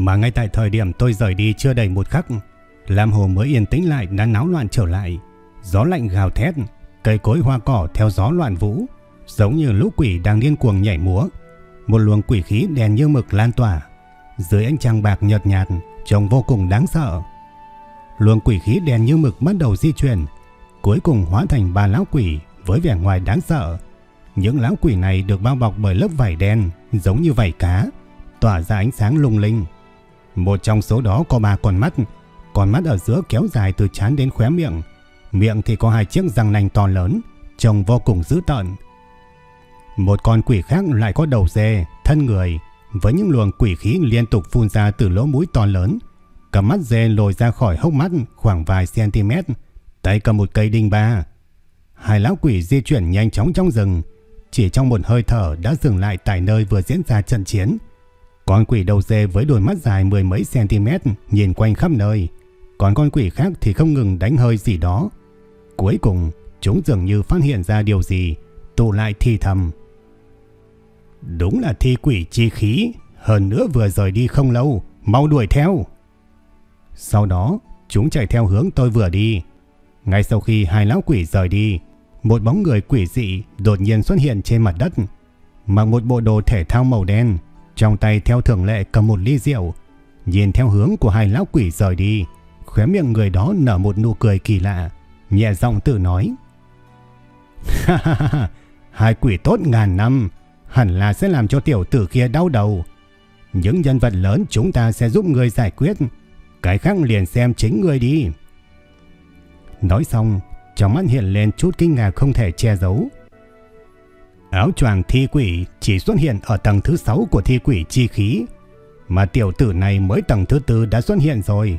Mà ngay tại thời điểm tôi rời đi chưa đầy một khắc, Lam Hồ mới yên tĩnh lại đã náo loạn trở lại. Gió lạnh gào thét, cây cối hoa cỏ theo gió loạn vũ, giống như lũ quỷ đang điên cuồng nhảy múa. Một luồng quỷ khí đèn như mực lan tỏa, dưới ánh trăng bạc nhợt nhạt, trông vô cùng đáng sợ. Luồng quỷ khí đèn như mực bắt đầu di chuyển, cuối cùng hóa thành ba lão quỷ với vẻ ngoài đáng sợ. Những lão quỷ này được bao bọc bởi lớp vải đen, giống như vảy cá, tỏa ra ánh sáng lung linh. Một trong số đó có ba con mắt, con mắt ở giữa kéo dài từ trán đến khóe miệng. Miệng thì có hai chiếc răng nanh to lớn, trông vô cùng dữ tợn. Một con quỷ khác lại có đầu dê, thân người, với những luồng quỷ khí liên tục phun ra từ lỗ mũi to lớn. Cầm mắt dê lồi ra khỏi hốc mắt khoảng vài cm, tay cầm một cây đinh ba. Hai lão quỷ di chuyển nhanh chóng trong rừng, chỉ trong một hơi thở đã dừng lại tại nơi vừa diễn ra trận chiến. Con quỷ đầu dê với đôi mắt dài mười mấy cm nhìn quanh khắp nơi. Còn con quỷ khác thì không ngừng đánh hơi gì đó. Cuối cùng, chúng dường như phát hiện ra điều gì, tụ lại thi thầm. Đúng là thi quỷ chi khí, hơn nữa vừa rời đi không lâu, mau đuổi theo. Sau đó, chúng chạy theo hướng tôi vừa đi. Ngay sau khi hai lão quỷ rời đi, một bóng người quỷ dị đột nhiên xuất hiện trên mặt đất, mặc một bộ đồ thể thao màu đen, trong tay theo thường lệ cầm một ly rượu, nhìn theo hướng của hai lão quỷ rời đi, khóe miệng người đó nở một nụ cười kỳ lạ, nhẹ giọng tự nói. Ha ha ha, hai quỷ tốt ngàn năm, hẳn là sẽ làm cho tiểu tử kia đau đầu. Những nhân vật lớn chúng ta sẽ giúp người giải quyết, cái khác liền xem chính người đi. Nói xong, trong mắt hiện lên chút kinh ngạc không thể che giấu. Áo choàng thi quỷ chỉ xuất hiện ở tầng thứ 6 của thi quỷ chi khí, mà tiểu tử này mới tầng thứ tư đã xuất hiện rồi.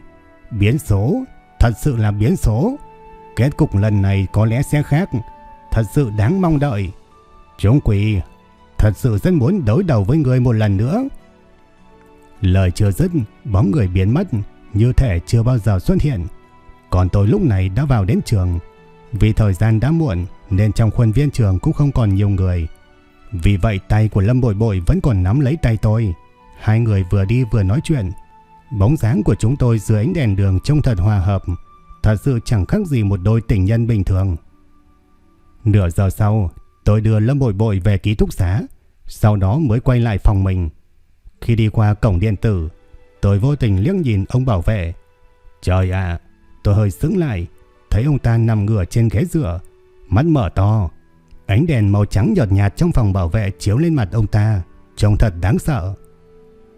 Biến số, thật sự là biến số. Kết cục lần này có lẽ sẽ khác, thật sự đáng mong đợi. Chúng quỷ, thật sự rất muốn đối đầu với người một lần nữa. Lời chưa dứt, bóng người biến mất, như thể chưa bao giờ xuất hiện. Còn tôi lúc này đã vào đến trường, vì thời gian đã muộn nên trong khuôn viên trường cũng không còn nhiều người. Vì vậy tay của Lâm Bội Bội vẫn còn nắm lấy tay tôi. Hai người vừa đi vừa nói chuyện. Bóng dáng của chúng tôi dưới ánh đèn đường trông thật hòa hợp. Thật sự chẳng khác gì một đôi tình nhân bình thường. Nửa giờ sau, tôi đưa Lâm Bội Bội về ký túc xá. Sau đó mới quay lại phòng mình. Khi đi qua cổng điện tử, tôi vô tình liếc nhìn ông bảo vệ. Trời ạ, tôi hơi sững lại thấy ông ta nằm ngửa trên ghế dựa, mắt mở to. Ánh đèn màu trắng nhợt nhạt trong phòng bảo vệ chiếu lên mặt ông ta, trông thật đáng sợ.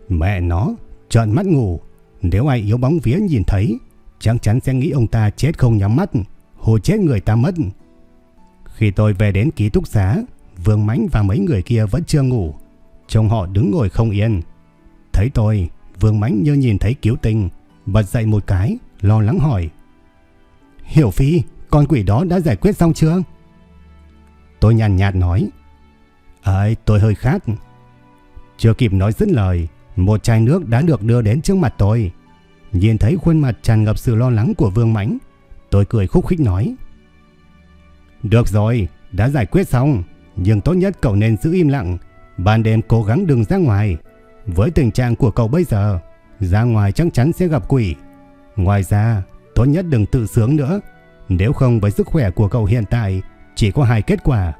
Mẹ nó, trợn mắt ngủ, nếu ai yếu bóng vía nhìn thấy, chắc chắn sẽ nghĩ ông ta chết không nhắm mắt, hồ chết người ta mất. Khi tôi về đến ký túc xá, Vương Mãnh và mấy người kia vẫn chưa ngủ, trông họ đứng ngồi không yên. Thấy tôi, Vương Mãnh như nhìn thấy cứu tinh, bật dậy một cái, lo lắng hỏi. Hiểu Phi, con quỷ đó đã giải quyết xong chưa? Tôi nhàn nhạt nói. Ấy, tôi hơi khát. Chưa kịp nói dứt lời, một chai nước đã được đưa đến trước mặt tôi. Nhìn thấy khuôn mặt tràn ngập sự lo lắng của Vương Mãnh, tôi cười khúc khích nói. Được rồi, đã giải quyết xong, nhưng tốt nhất cậu nên giữ im lặng, ban đêm cố gắng đừng ra ngoài. Với tình trạng của cậu bây giờ, ra ngoài chắc chắn sẽ gặp quỷ. Ngoài ra, Tốt nhất đừng tự sướng nữa. Nếu không với sức khỏe của cậu hiện tại chỉ có hai kết quả.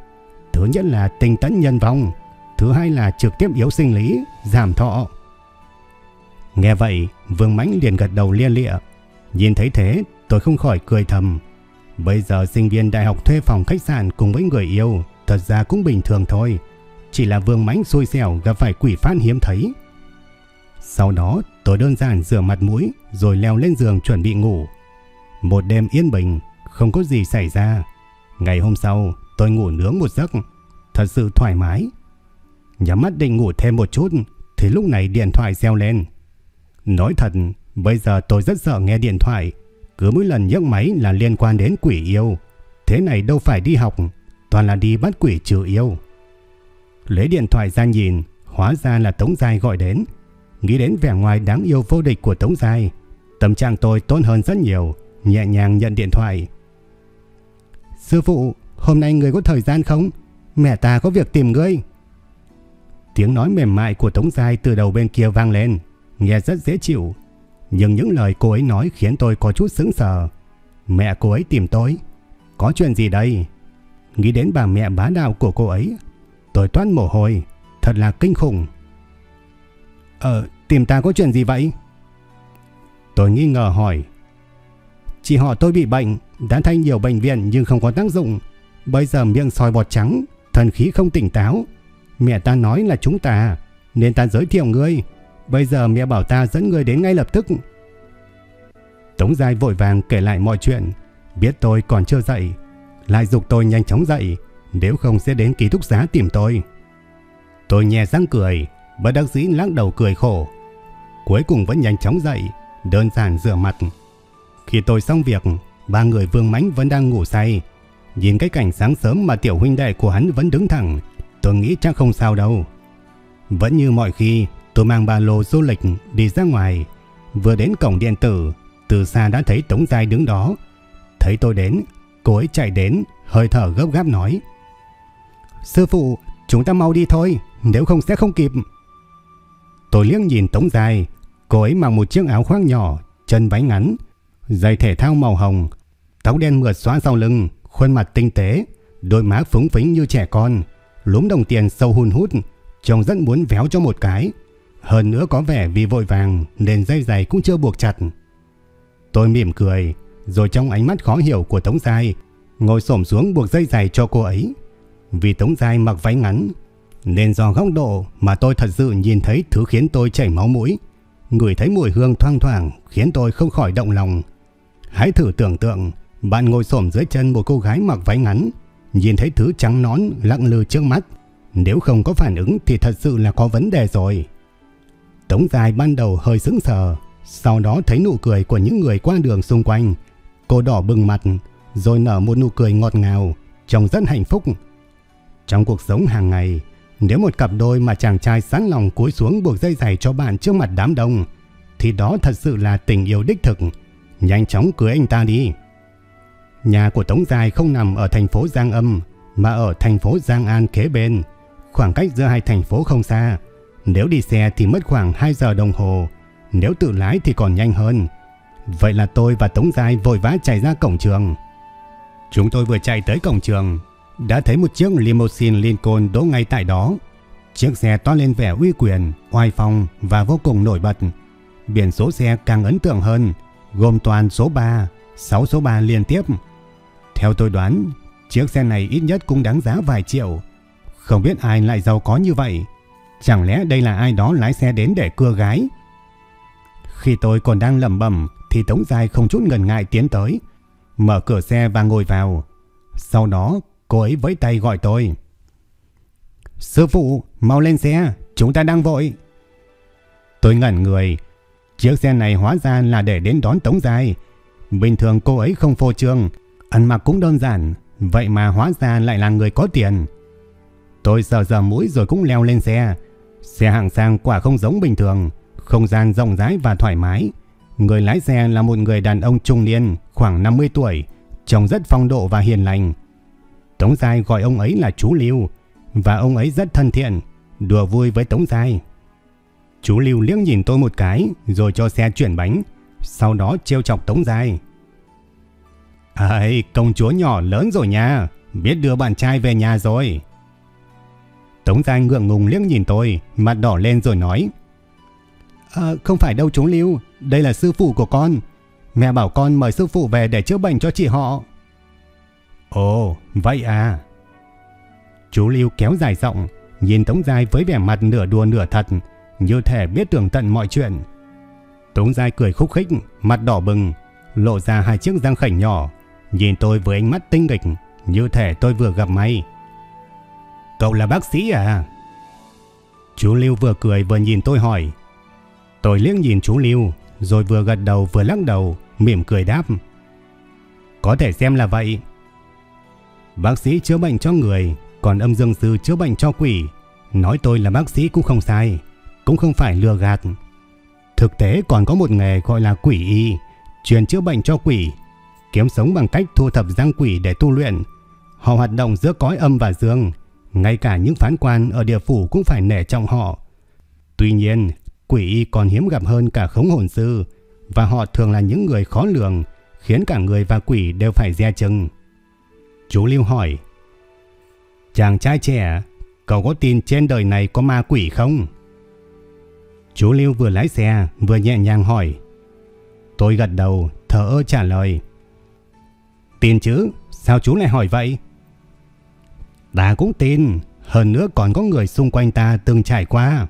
Thứ nhất là tinh tấn nhân vong. Thứ hai là trực tiếp yếu sinh lý, giảm thọ. Nghe vậy, Vương Mãnh liền gật đầu lia lịa. Nhìn thấy thế, tôi không khỏi cười thầm. Bây giờ sinh viên đại học thuê phòng khách sạn cùng với người yêu, thật ra cũng bình thường thôi. Chỉ là Vương Mãnh xui xẻo gặp phải quỷ phát hiếm thấy. Sau đó, tôi đơn giản rửa mặt mũi rồi leo lên giường chuẩn bị ngủ. Một đêm yên bình, không có gì xảy ra. Ngày hôm sau, tôi ngủ nướng một giấc, thật sự thoải mái. Nhắm mắt định ngủ thêm một chút, thì lúc này điện thoại reo lên. Nói thật, bây giờ tôi rất sợ nghe điện thoại. Cứ mỗi lần nhấc máy là liên quan đến quỷ yêu. Thế này đâu phải đi học, toàn là đi bắt quỷ trừ yêu. Lấy điện thoại ra nhìn, hóa ra là Tống Giai gọi đến. Nghĩ đến vẻ ngoài đáng yêu vô địch của Tống Giai, tâm trạng tôi tốt hơn rất nhiều, nhẹ nhàng nhận điện thoại. Sư phụ, hôm nay người có thời gian không? Mẹ ta có việc tìm ngươi. Tiếng nói mềm mại của Tống Giai từ đầu bên kia vang lên, nghe rất dễ chịu. Nhưng những lời cô ấy nói khiến tôi có chút sững sờ. Mẹ cô ấy tìm tôi. Có chuyện gì đây? Nghĩ đến bà mẹ bá đạo của cô ấy, tôi toát mồ hôi, thật là kinh khủng. Ờ, tìm ta có chuyện gì vậy? Tôi nghi ngờ hỏi. Chị họ tôi bị bệnh, đã thay nhiều bệnh viện nhưng không có tác dụng. Bây giờ miệng soi bọt trắng, thần khí không tỉnh táo. Mẹ ta nói là chúng ta, nên ta giới thiệu ngươi. Bây giờ mẹ bảo ta dẫn ngươi đến ngay lập tức. Tống Giai vội vàng kể lại mọi chuyện, biết tôi còn chưa dậy, lại dục tôi nhanh chóng dậy, nếu không sẽ đến ký túc xá tìm tôi. Tôi nhẹ răng cười, bất đắc dĩ lắc đầu cười khổ. Cuối cùng vẫn nhanh chóng dậy, đơn giản rửa mặt. Khi tôi xong việc, ba người Vương Mãnh vẫn đang ngủ say. Nhìn cái cảnh sáng sớm mà tiểu huynh đệ của hắn vẫn đứng thẳng, tôi nghĩ chắc không sao đâu. Vẫn như mọi khi, tôi mang ba lô du lịch đi ra ngoài. Vừa đến cổng điện tử, từ xa đã thấy Tống Giai đứng đó. Thấy tôi đến, cô ấy chạy đến, hơi thở gấp gáp nói. Sư phụ, chúng ta mau đi thôi, nếu không sẽ không kịp. Tôi liếc nhìn Tống Giai, cô ấy mặc một chiếc áo khoác nhỏ, chân váy ngắn, giày thể thao màu hồng, tóc đen mượt xóa sau lưng, khuôn mặt tinh tế, đôi má phúng phính như trẻ con, lúm đồng tiền sâu hun hút, trông rất muốn véo cho một cái. Hơn nữa có vẻ vì vội vàng nên dây giày cũng chưa buộc chặt. Tôi mỉm cười, rồi trong ánh mắt khó hiểu của Tống Giai, ngồi xổm xuống buộc dây giày cho cô ấy. Vì Tống Giai mặc váy ngắn, nên do góc độ mà tôi thật sự nhìn thấy thứ khiến tôi chảy máu mũi. Ngửi thấy mùi hương thoang thoảng khiến tôi không khỏi động lòng. Hãy thử tưởng tượng, bạn ngồi xổm dưới chân một cô gái mặc váy ngắn, nhìn thấy thứ trắng nón lặng lừ trước mắt. Nếu không có phản ứng thì thật sự là có vấn đề rồi. Tống dài ban đầu hơi sững sờ, sau đó thấy nụ cười của những người qua đường xung quanh. Cô đỏ bừng mặt, rồi nở một nụ cười ngọt ngào, trông rất hạnh phúc. Trong cuộc sống hàng ngày, nếu một cặp đôi mà chàng trai sẵn lòng cúi xuống buộc dây giày cho bạn trước mặt đám đông, thì đó thật sự là tình yêu đích thực. Nhanh chóng cưới anh ta đi. Nhà của Tống Dài không nằm ở thành phố Giang Âm, mà ở thành phố Giang An kế bên. Khoảng cách giữa hai thành phố không xa. Nếu đi xe thì mất khoảng 2 giờ đồng hồ, nếu tự lái thì còn nhanh hơn. Vậy là tôi và Tống Dài vội vã chạy ra cổng trường. Chúng tôi vừa chạy tới cổng trường đã thấy một chiếc limousine Lincoln đỗ ngay tại đó. Chiếc xe toát lên vẻ uy quyền, oai phong và vô cùng nổi bật. Biển số xe càng ấn tượng hơn, gồm toàn số 3, 6 số 3 liên tiếp. Theo tôi đoán, chiếc xe này ít nhất cũng đáng giá vài triệu. Không biết ai lại giàu có như vậy. Chẳng lẽ đây là ai đó lái xe đến để cưa gái? Khi tôi còn đang lẩm bẩm thì Tống Giai không chút ngần ngại tiến tới, mở cửa xe và ngồi vào. Sau đó Cô ấy với tay gọi tôi. Sư phụ, mau lên xe, chúng ta đang vội. Tôi ngẩn người. Chiếc xe này hóa ra là để đến đón Tống Giai. Bình thường cô ấy không phô trương, ăn mặc cũng đơn giản. Vậy mà hóa ra lại là người có tiền. Tôi sờ sờ mũi rồi cũng leo lên xe. Xe hạng sang quả không giống bình thường. Không gian rộng rãi và thoải mái. Người lái xe là một người đàn ông trung niên, khoảng 50 tuổi. Trông rất phong độ và hiền lành. Tống Giai gọi ông ấy là chú Lưu và ông ấy rất thân thiện, đùa vui với Tống Giai. Chú Lưu liếc nhìn tôi một cái rồi cho xe chuyển bánh, sau đó trêu chọc Tống dài, Ây, công chúa nhỏ lớn rồi nha, biết đưa bạn trai về nhà rồi. Tống Giai ngượng ngùng liếc nhìn tôi, mặt đỏ lên rồi nói. À, không phải đâu chú Lưu, đây là sư phụ của con. Mẹ bảo con mời sư phụ về để chữa bệnh cho chị họ. Ồ, vậy à. Chú Lưu kéo dài giọng, nhìn Tống Giai với vẻ mặt nửa đùa nửa thật, như thể biết tường tận mọi chuyện. Tống Giai cười khúc khích, mặt đỏ bừng, lộ ra hai chiếc răng khảnh nhỏ, nhìn tôi với ánh mắt tinh nghịch, như thể tôi vừa gặp may. Cậu là bác sĩ à? Chú Lưu vừa cười vừa nhìn tôi hỏi. Tôi liếc nhìn chú Lưu, rồi vừa gật đầu vừa lắc đầu, mỉm cười đáp. Có thể xem là vậy. Bác sĩ chữa bệnh cho người, còn âm dương sư chữa bệnh cho quỷ. Nói tôi là bác sĩ cũng không sai, cũng không phải lừa gạt. Thực tế còn có một nghề gọi là quỷ y, truyền chữa bệnh cho quỷ, kiếm sống bằng cách thu thập răng quỷ để tu luyện. Họ hoạt động giữa cõi âm và dương, ngay cả những phán quan ở địa phủ cũng phải nể trọng họ. Tuy nhiên, quỷ y còn hiếm gặp hơn cả khống hồn sư, và họ thường là những người khó lường, khiến cả người và quỷ đều phải dè chừng. Chú Lưu hỏi, Chàng trai trẻ, cậu có tin trên đời này có ma quỷ không? Chú Lưu vừa lái xe vừa nhẹ nhàng hỏi. Tôi gật đầu, thở ơ trả lời. Tin chứ, sao chú lại hỏi vậy? Ta cũng tin, hơn nữa còn có người xung quanh ta từng trải qua.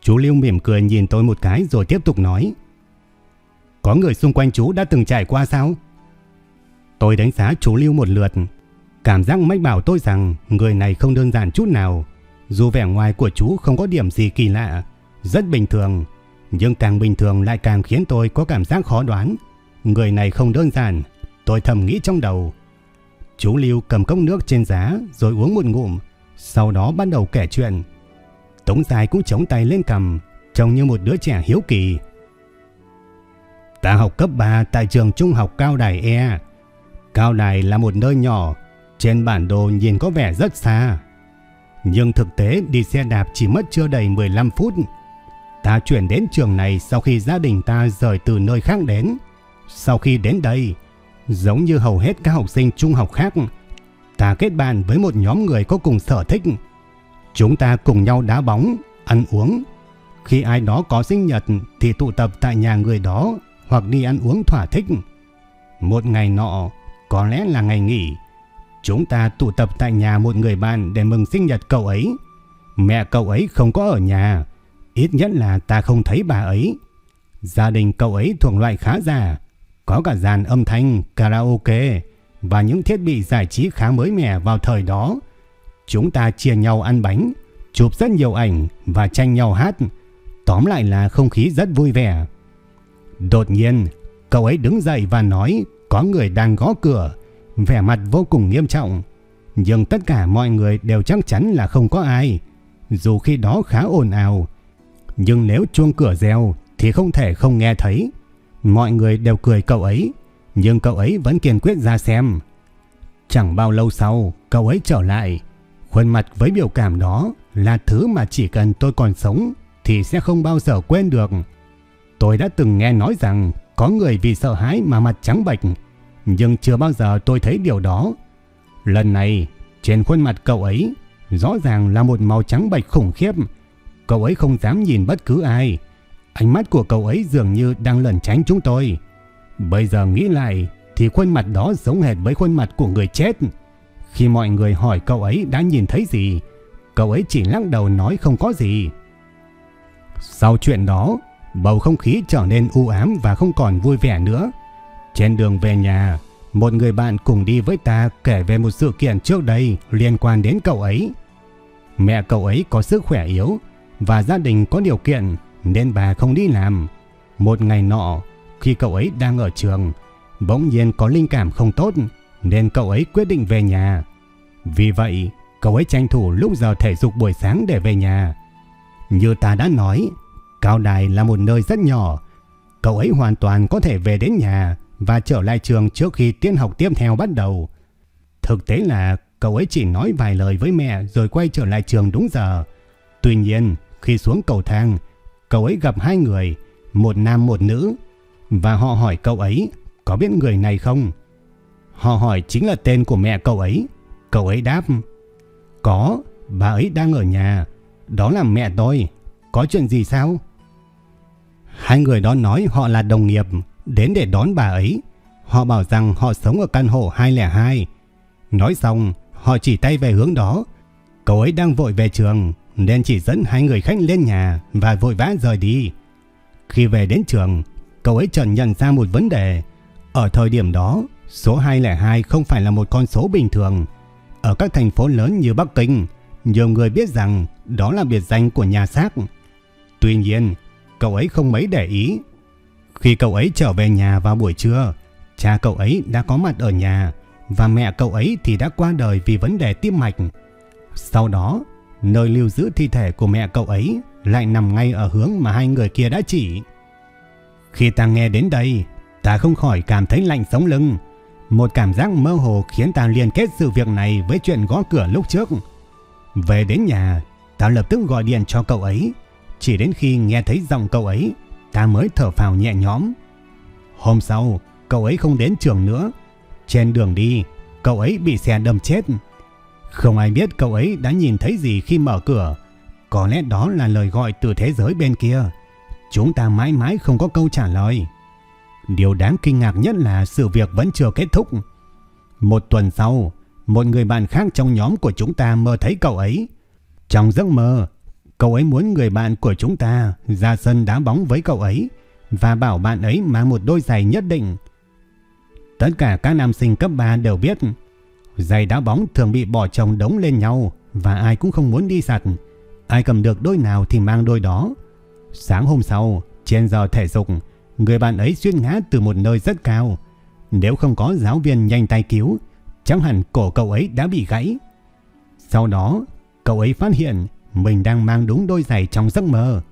Chú Lưu mỉm cười nhìn tôi một cái rồi tiếp tục nói. Có người xung quanh chú đã từng trải qua sao? Tôi đánh giá chú Lưu một lượt. Cảm giác mách bảo tôi rằng người này không đơn giản chút nào. Dù vẻ ngoài của chú không có điểm gì kỳ lạ, rất bình thường. Nhưng càng bình thường lại càng khiến tôi có cảm giác khó đoán. Người này không đơn giản. Tôi thầm nghĩ trong đầu. Chú Lưu cầm cốc nước trên giá rồi uống một ngụm. Sau đó bắt đầu kể chuyện. Tống dài cũng chống tay lên cầm, trông như một đứa trẻ hiếu kỳ. Ta học cấp 3 tại trường trung học Cao Đài E. Cao Đài là một nơi nhỏ, trên bản đồ nhìn có vẻ rất xa. Nhưng thực tế đi xe đạp chỉ mất chưa đầy 15 phút. Ta chuyển đến trường này sau khi gia đình ta rời từ nơi khác đến. Sau khi đến đây, giống như hầu hết các học sinh trung học khác, ta kết bạn với một nhóm người có cùng sở thích. Chúng ta cùng nhau đá bóng, ăn uống. Khi ai đó có sinh nhật thì tụ tập tại nhà người đó hoặc đi ăn uống thỏa thích. Một ngày nọ, có lẽ là ngày nghỉ, chúng ta tụ tập tại nhà một người bạn để mừng sinh nhật cậu ấy. Mẹ cậu ấy không có ở nhà, ít nhất là ta không thấy bà ấy. Gia đình cậu ấy thuộc loại khá già, có cả dàn âm thanh, karaoke và những thiết bị giải trí khá mới mẻ vào thời đó. Chúng ta chia nhau ăn bánh, chụp rất nhiều ảnh và tranh nhau hát. Tóm lại là không khí rất vui vẻ. Đột nhiên, cậu ấy đứng dậy và nói có người đang gõ cửa, vẻ mặt vô cùng nghiêm trọng. Nhưng tất cả mọi người đều chắc chắn là không có ai, dù khi đó khá ồn ào. Nhưng nếu chuông cửa reo thì không thể không nghe thấy. Mọi người đều cười cậu ấy, nhưng cậu ấy vẫn kiên quyết ra xem. Chẳng bao lâu sau, cậu ấy trở lại. Khuôn mặt với biểu cảm đó là thứ mà chỉ cần tôi còn sống thì sẽ không bao giờ quên được. Tôi đã từng nghe nói rằng có người vì sợ hãi mà mặt trắng bệch, nhưng chưa bao giờ tôi thấy điều đó. Lần này, trên khuôn mặt cậu ấy rõ ràng là một màu trắng bệch khủng khiếp. Cậu ấy không dám nhìn bất cứ ai. Ánh mắt của cậu ấy dường như đang lẩn tránh chúng tôi. Bây giờ nghĩ lại thì khuôn mặt đó giống hệt với khuôn mặt của người chết. Khi mọi người hỏi cậu ấy đã nhìn thấy gì, cậu ấy chỉ lắc đầu nói không có gì. Sau chuyện đó, bầu không khí trở nên u ám và không còn vui vẻ nữa. Trên đường về nhà, một người bạn cùng đi với ta kể về một sự kiện trước đây liên quan đến cậu ấy. Mẹ cậu ấy có sức khỏe yếu và gia đình có điều kiện nên bà không đi làm. Một ngày nọ, khi cậu ấy đang ở trường, bỗng nhiên có linh cảm không tốt nên cậu ấy quyết định về nhà. Vì vậy, cậu ấy tranh thủ lúc giờ thể dục buổi sáng để về nhà. Như ta đã nói, Cao Đài là một nơi rất nhỏ. Cậu ấy hoàn toàn có thể về đến nhà và trở lại trường trước khi tiết học tiếp theo bắt đầu. Thực tế là cậu ấy chỉ nói vài lời với mẹ rồi quay trở lại trường đúng giờ. Tuy nhiên, khi xuống cầu thang, cậu ấy gặp hai người, một nam một nữ, và họ hỏi cậu ấy có biết người này không? Họ hỏi chính là tên của mẹ cậu ấy. Cậu ấy đáp, có, bà ấy đang ở nhà, đó là mẹ tôi, có chuyện gì sao? Hai người đó nói họ là đồng nghiệp, đến để đón bà ấy. Họ bảo rằng họ sống ở căn hộ 202. Nói xong, họ chỉ tay về hướng đó. Cậu ấy đang vội về trường, nên chỉ dẫn hai người khách lên nhà và vội vã rời đi. Khi về đến trường, cậu ấy chợt nhận ra một vấn đề. Ở thời điểm đó, số 202 không phải là một con số bình thường. Ở các thành phố lớn như Bắc Kinh, nhiều người biết rằng đó là biệt danh của nhà xác. Tuy nhiên, cậu ấy không mấy để ý. Khi cậu ấy trở về nhà vào buổi trưa, cha cậu ấy đã có mặt ở nhà và mẹ cậu ấy thì đã qua đời vì vấn đề tim mạch. Sau đó, nơi lưu giữ thi thể của mẹ cậu ấy lại nằm ngay ở hướng mà hai người kia đã chỉ. Khi ta nghe đến đây, ta không khỏi cảm thấy lạnh sống lưng. Một cảm giác mơ hồ khiến ta liên kết sự việc này với chuyện gõ cửa lúc trước. Về đến nhà, ta lập tức gọi điện cho cậu ấy. Chỉ đến khi nghe thấy giọng cậu ấy, ta mới thở phào nhẹ nhõm. Hôm sau, cậu ấy không đến trường nữa. Trên đường đi, cậu ấy bị xe đâm chết. Không ai biết cậu ấy đã nhìn thấy gì khi mở cửa. Có lẽ đó là lời gọi từ thế giới bên kia. Chúng ta mãi mãi không có câu trả lời. Điều đáng kinh ngạc nhất là sự việc vẫn chưa kết thúc. Một tuần sau, một người bạn khác trong nhóm của chúng ta mơ thấy cậu ấy. Trong giấc mơ, cậu ấy muốn người bạn của chúng ta ra sân đá bóng với cậu ấy và bảo bạn ấy mang một đôi giày nhất định. Tất cả các nam sinh cấp 3 đều biết giày đá bóng thường bị bỏ chồng đống lên nhau và ai cũng không muốn đi sạch. Ai cầm được đôi nào thì mang đôi đó. Sáng hôm sau, trên giờ thể dục, người bạn ấy xuyên ngã từ một nơi rất cao. Nếu không có giáo viên nhanh tay cứu, chẳng hẳn cổ cậu ấy đã bị gãy. Sau đó, cậu ấy phát hiện mình đang mang đúng đôi giày trong giấc mơ.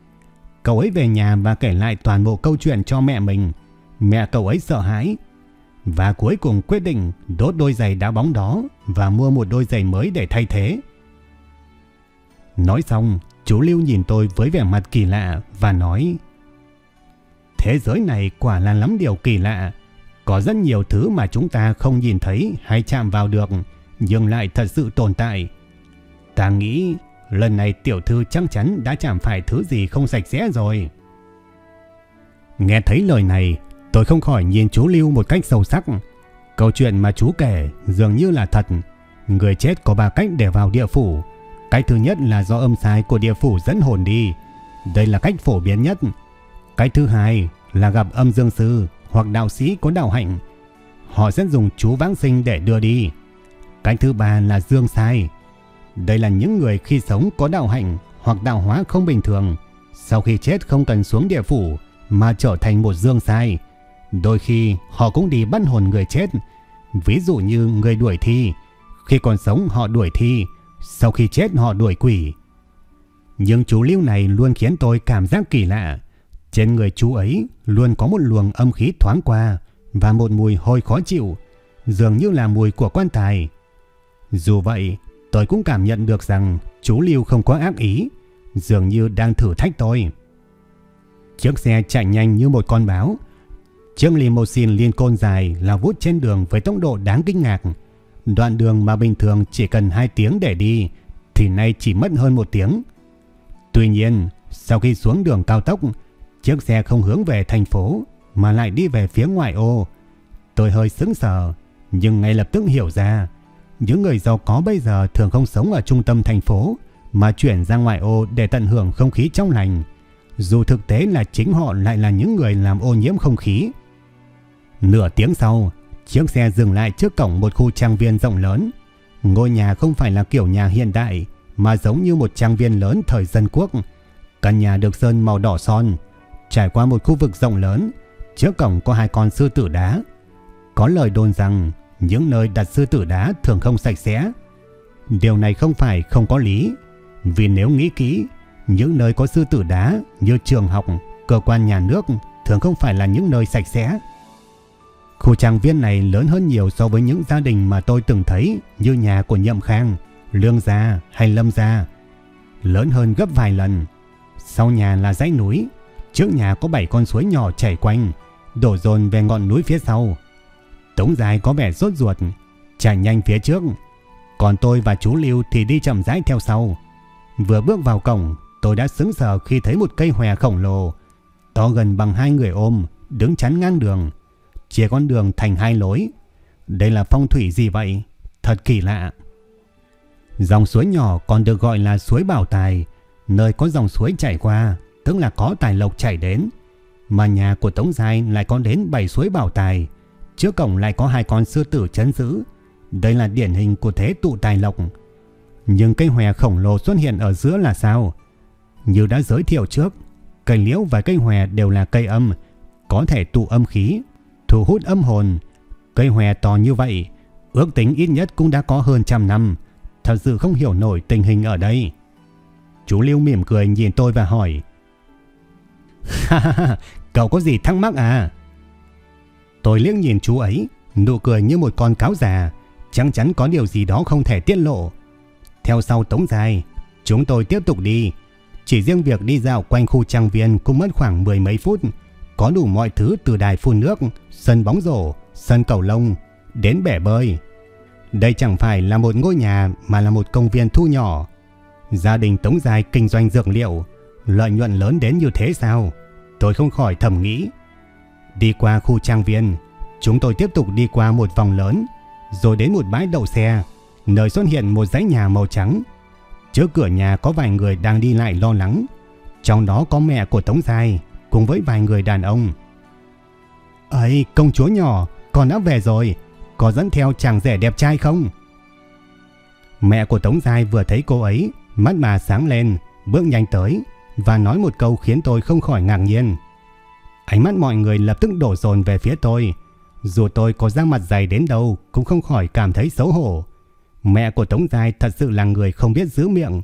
Cậu ấy về nhà và kể lại toàn bộ câu chuyện cho mẹ mình. Mẹ cậu ấy sợ hãi và cuối cùng quyết định đốt đôi giày đá bóng đó và mua một đôi giày mới để thay thế. Nói xong, chú Lưu nhìn tôi với vẻ mặt kỳ lạ và nói Thế giới này quả là lắm điều kỳ lạ. Có rất nhiều thứ mà chúng ta không nhìn thấy hay chạm vào được, nhưng lại thật sự tồn tại. Ta nghĩ lần này tiểu thư chắc chắn đã chạm phải thứ gì không sạch sẽ rồi. Nghe thấy lời này, tôi không khỏi nhìn chú Lưu một cách sâu sắc. Câu chuyện mà chú kể dường như là thật. Người chết có ba cách để vào địa phủ. Cách thứ nhất là do âm sai của địa phủ dẫn hồn đi. Đây là cách phổ biến nhất. Cách thứ hai là gặp âm dương sư hoặc đạo sĩ có đạo hạnh. Họ sẽ dùng chú vãng sinh để đưa đi. Cách thứ ba là dương sai. Đây là những người khi sống có đạo hạnh hoặc đạo hóa không bình thường. Sau khi chết không cần xuống địa phủ mà trở thành một dương sai. Đôi khi họ cũng đi bắt hồn người chết. Ví dụ như người đuổi thi. Khi còn sống họ đuổi thi. Sau khi chết họ đuổi quỷ. Nhưng chú Lưu này luôn khiến tôi cảm giác kỳ lạ. Trên người chú ấy luôn có một luồng âm khí thoáng qua và một mùi hôi khó chịu, dường như là mùi của quan tài. Dù vậy, tôi cũng cảm nhận được rằng chú Lưu không có ác ý, dường như đang thử thách tôi. Chiếc xe chạy nhanh như một con báo. Chiếc limousine liên côn dài là vút trên đường với tốc độ đáng kinh ngạc. Đoạn đường mà bình thường chỉ cần 2 tiếng để đi, thì nay chỉ mất hơn một tiếng. Tuy nhiên, sau khi xuống đường cao tốc, chiếc xe không hướng về thành phố mà lại đi về phía ngoại ô. Tôi hơi sững sờ, nhưng ngay lập tức hiểu ra, những người giàu có bây giờ thường không sống ở trung tâm thành phố mà chuyển ra ngoại ô để tận hưởng không khí trong lành. Dù thực tế là chính họ lại là những người làm ô nhiễm không khí. Nửa tiếng sau, chiếc xe dừng lại trước cổng một khu trang viên rộng lớn. Ngôi nhà không phải là kiểu nhà hiện đại mà giống như một trang viên lớn thời dân quốc. Căn nhà được sơn màu đỏ son, trải qua một khu vực rộng lớn, trước cổng có hai con sư tử đá. Có lời đồn rằng những nơi đặt sư tử đá thường không sạch sẽ. Điều này không phải không có lý, vì nếu nghĩ kỹ, những nơi có sư tử đá như trường học, cơ quan nhà nước thường không phải là những nơi sạch sẽ. Khu trang viên này lớn hơn nhiều so với những gia đình mà tôi từng thấy như nhà của Nhậm Khang, Lương Gia hay Lâm Gia. Lớn hơn gấp vài lần. Sau nhà là dãy núi, trước nhà có 7 con suối nhỏ chảy quanh, đổ dồn về ngọn núi phía sau. Tống dài có vẻ sốt ruột, chạy nhanh phía trước, còn tôi và chú Lưu thì đi chậm rãi theo sau. Vừa bước vào cổng, tôi đã sững sờ khi thấy một cây hòe khổng lồ, to gần bằng hai người ôm, đứng chắn ngang đường chia con đường thành hai lối. Đây là phong thủy gì vậy? Thật kỳ lạ. Dòng suối nhỏ còn được gọi là suối Bảo Tài, nơi có dòng suối chảy qua, tức là có tài lộc chảy đến. Mà nhà của Tống Giai lại có đến bảy suối bảo tài. Trước cổng lại có hai con sư tử chấn giữ. Đây là điển hình của thế tụ tài lộc. Nhưng cây hòe khổng lồ xuất hiện ở giữa là sao? Như đã giới thiệu trước, cây liễu và cây hòe đều là cây âm, có thể tụ âm khí, thu hút âm hồn. Cây hòe to như vậy, ước tính ít nhất cũng đã có hơn trăm năm. Thật sự không hiểu nổi tình hình ở đây. Chú Lưu mỉm cười nhìn tôi và hỏi. Ha ha ha, cậu có gì thắc mắc à? Tôi liếc nhìn chú ấy, nụ cười như một con cáo già, chắc chắn có điều gì đó không thể tiết lộ. Theo sau tống dài, chúng tôi tiếp tục đi. Chỉ riêng việc đi dạo quanh khu trang viên cũng mất khoảng mười mấy phút, có đủ mọi thứ từ đài phun nước, sân bóng rổ, sân cầu lông, đến bể bơi. Đây chẳng phải là một ngôi nhà mà là một công viên thu nhỏ. Gia đình Tống Dài kinh doanh dược liệu, lợi nhuận lớn đến như thế sao? Tôi không khỏi thầm nghĩ. Đi qua khu trang viên, chúng tôi tiếp tục đi qua một vòng lớn, rồi đến một bãi đậu xe, nơi xuất hiện một dãy nhà màu trắng. Trước cửa nhà có vài người đang đi lại lo lắng, trong đó có mẹ của Tống Giai cùng với vài người đàn ông. Ấy, công chúa nhỏ, con đã về rồi, có dẫn theo chàng rể đẹp trai không? Mẹ của Tống Giai vừa thấy cô ấy, mắt bà sáng lên, bước nhanh tới và nói một câu khiến tôi không khỏi ngạc nhiên. Ánh mắt mọi người lập tức đổ dồn về phía tôi. Dù tôi có da mặt dày đến đâu cũng không khỏi cảm thấy xấu hổ. Mẹ của Tống Giai thật sự là người không biết giữ miệng.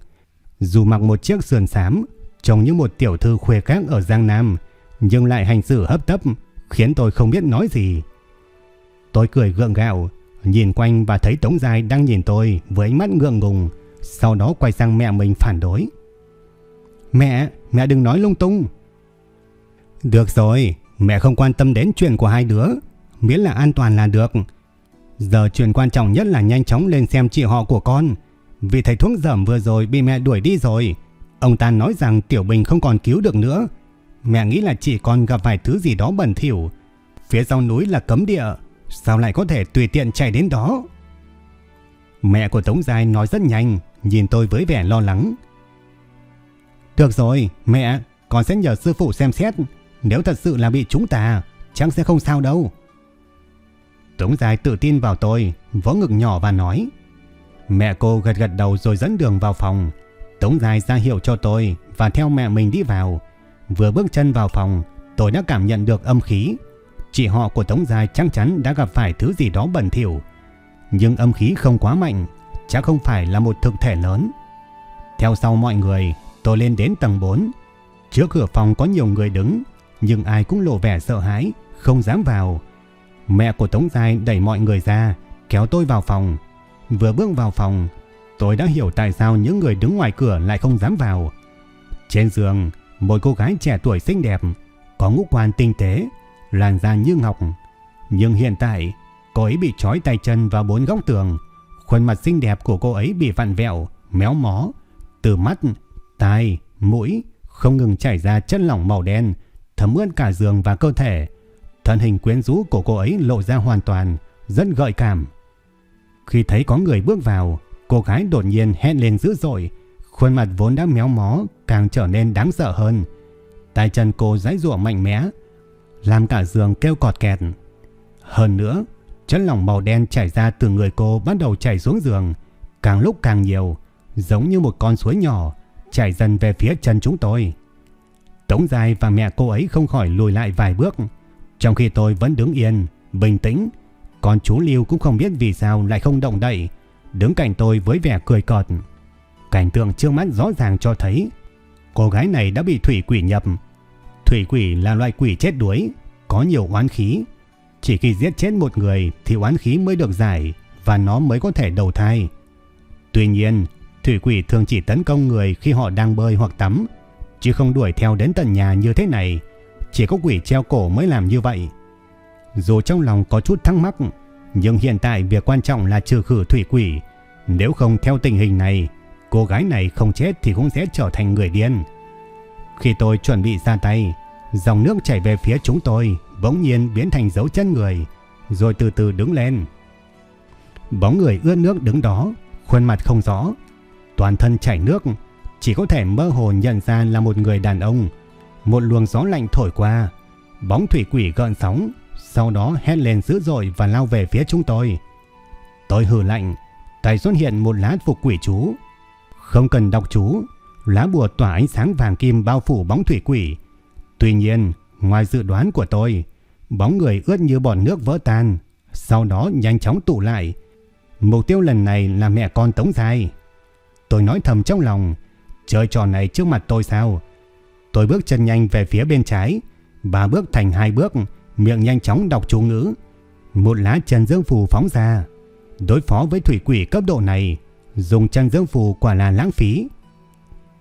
Dù mặc một chiếc sườn xám, trông như một tiểu thư khuê khác ở Giang Nam, nhưng lại hành xử hấp tấp, khiến tôi không biết nói gì. Tôi cười gượng gạo, nhìn quanh và thấy Tống Giai đang nhìn tôi với ánh mắt ngượng ngùng, sau đó quay sang mẹ mình phản đối. Mẹ, mẹ đừng nói lung tung. Được rồi, mẹ không quan tâm đến chuyện của hai đứa, miễn là an toàn là được. Giờ chuyện quan trọng nhất là nhanh chóng lên xem chị họ của con. Vì thầy thuốc dởm vừa rồi bị mẹ đuổi đi rồi. Ông ta nói rằng Tiểu Bình không còn cứu được nữa. Mẹ nghĩ là chỉ còn gặp phải thứ gì đó bẩn thỉu. Phía sau núi là cấm địa. Sao lại có thể tùy tiện chạy đến đó? Mẹ của Tống Giai nói rất nhanh, nhìn tôi với vẻ lo lắng. Được rồi, mẹ, con sẽ nhờ sư phụ xem xét. Nếu thật sự là bị chúng ta, chắc sẽ không sao đâu. Tống Giai tự tin vào tôi, vỗ ngực nhỏ và nói. Mẹ cô gật gật đầu rồi dẫn đường vào phòng. Tống Dài ra hiệu cho tôi và theo mẹ mình đi vào. Vừa bước chân vào phòng, tôi đã cảm nhận được âm khí. Chị họ của Tống Dài chắc chắn đã gặp phải thứ gì đó bẩn thỉu. Nhưng âm khí không quá mạnh, chắc không phải là một thực thể lớn. Theo sau mọi người, tôi lên đến tầng 4. Trước cửa phòng có nhiều người đứng, nhưng ai cũng lộ vẻ sợ hãi, không dám vào. Mẹ của Tống Giai đẩy mọi người ra, kéo tôi vào phòng. Vừa bước vào phòng, tôi đã hiểu tại sao những người đứng ngoài cửa lại không dám vào. Trên giường, một cô gái trẻ tuổi xinh đẹp, có ngũ quan tinh tế, làn da như ngọc. Nhưng hiện tại, cô ấy bị trói tay chân vào bốn góc tường. Khuôn mặt xinh đẹp của cô ấy bị vặn vẹo, méo mó. Từ mắt, tai, mũi không ngừng chảy ra chất lỏng màu đen, thấm ướt cả giường và cơ thể. Thân hình quyến rũ của cô ấy lộ ra hoàn toàn, rất gợi cảm. Khi thấy có người bước vào, cô gái đột nhiên hét lên dữ dội, khuôn mặt vốn đã méo mó càng trở nên đáng sợ hơn. Tay chân cô giãy giụa mạnh mẽ, làm cả giường kêu cọt kẹt. Hơn nữa, chất lỏng màu đen chảy ra từ người cô bắt đầu chảy xuống giường, càng lúc càng nhiều, giống như một con suối nhỏ chảy dần về phía chân chúng tôi. Tống dài và mẹ cô ấy không khỏi lùi lại vài bước, trong khi tôi vẫn đứng yên, bình tĩnh, còn chú Lưu cũng không biết vì sao lại không động đậy, đứng cạnh tôi với vẻ cười cợt. Cảnh tượng trước mắt rõ ràng cho thấy cô gái này đã bị thủy quỷ nhập. Thủy quỷ là loại quỷ chết đuối, có nhiều oán khí. Chỉ khi giết chết một người thì oán khí mới được giải và nó mới có thể đầu thai. Tuy nhiên, thủy quỷ thường chỉ tấn công người khi họ đang bơi hoặc tắm, chứ không đuổi theo đến tận nhà như thế này. Chỉ có quỷ treo cổ mới làm như vậy. Dù trong lòng có chút thắc mắc, nhưng hiện tại việc quan trọng là trừ khử thủy quỷ. Nếu không theo tình hình này, cô gái này không chết thì cũng sẽ trở thành người điên. Khi tôi chuẩn bị ra tay, dòng nước chảy về phía chúng tôi bỗng nhiên biến thành dấu chân người, rồi từ từ đứng lên. Bóng người ướt nước đứng đó, khuôn mặt không rõ, toàn thân chảy nước, chỉ có thể mơ hồ nhận ra là một người đàn ông. Một luồng gió lạnh thổi qua, Bóng thủy quỷ gợn sóng, sau đó hét lên dữ dội và lao về phía chúng tôi. Tôi hừ lạnh, tay xuất hiện một lá phục quỷ chú. Không cần đọc chú, lá bùa tỏa ánh sáng vàng kim bao phủ bóng thủy quỷ. Tuy nhiên, ngoài dự đoán của tôi, bóng người ướt như bọt nước vỡ tan, sau đó nhanh chóng tụ lại. Mục tiêu lần này là mẹ con Tống Giai. Tôi nói thầm trong lòng, chơi trò này trước mặt tôi sao? Tôi bước chân nhanh về phía bên trái, ba bước thành hai bước, miệng nhanh chóng đọc chú ngữ. Một lá chân dương phù phóng ra. Đối phó với thủy quỷ cấp độ này, dùng chân dương phù quả là lãng phí.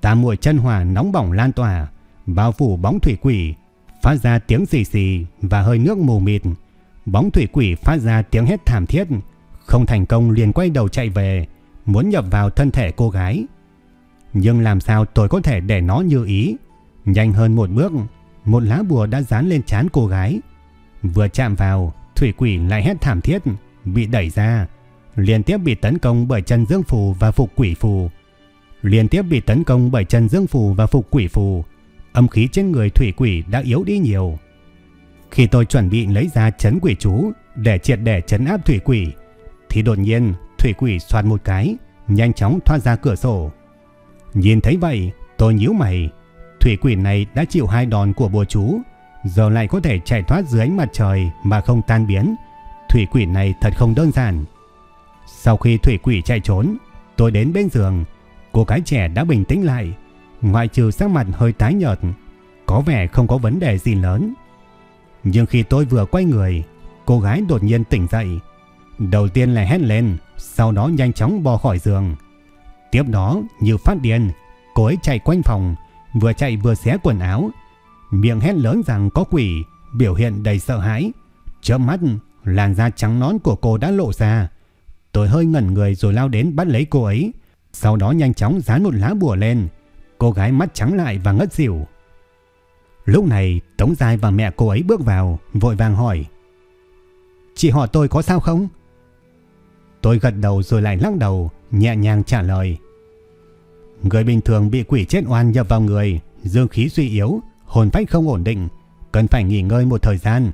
tà mùi chân hỏa nóng bỏng lan tỏa, bao phủ bóng thủy quỷ, phát ra tiếng xì xì và hơi nước mù mịt. Bóng thủy quỷ phát ra tiếng hét thảm thiết, không thành công liền quay đầu chạy về, muốn nhập vào thân thể cô gái. Nhưng làm sao tôi có thể để nó như ý? Nhanh hơn một bước, một lá bùa đã dán lên trán cô gái. Vừa chạm vào, thủy quỷ lại hét thảm thiết, bị đẩy ra, liên tiếp bị tấn công bởi chân dương phù và phục quỷ phù. Liên tiếp bị tấn công bởi chân dương phù và phục quỷ phù, âm khí trên người thủy quỷ đã yếu đi nhiều. Khi tôi chuẩn bị lấy ra chấn quỷ chú để triệt để chấn áp thủy quỷ, thì đột nhiên thủy quỷ xoạt một cái, nhanh chóng thoát ra cửa sổ. Nhìn thấy vậy, tôi nhíu mày. Thủy quỷ này đã chịu hai đòn của bùa chú, giờ lại có thể chạy thoát dưới ánh mặt trời mà không tan biến. Thủy quỷ này thật không đơn giản. Sau khi thủy quỷ chạy trốn, tôi đến bên giường. Cô gái trẻ đã bình tĩnh lại, ngoại trừ sắc mặt hơi tái nhợt, có vẻ không có vấn đề gì lớn. Nhưng khi tôi vừa quay người, cô gái đột nhiên tỉnh dậy. Đầu tiên là hét lên, sau đó nhanh chóng bò khỏi giường. Tiếp đó, như phát điên, cô ấy chạy quanh phòng, vừa chạy vừa xé quần áo, miệng hét lớn rằng có quỷ, biểu hiện đầy sợ hãi. Chớp mắt, làn da trắng nón của cô đã lộ ra. Tôi hơi ngẩn người rồi lao đến bắt lấy cô ấy, sau đó nhanh chóng dán một lá bùa lên. Cô gái mắt trắng lại và ngất xỉu. Lúc này Tống Giai và mẹ cô ấy bước vào Vội vàng hỏi Chị họ tôi có sao không Tôi gật đầu rồi lại lắc đầu Nhẹ nhàng trả lời Người bình thường bị quỷ chết oan nhập vào người Dương khí suy yếu Hồn phách không ổn định Cần phải nghỉ ngơi một thời gian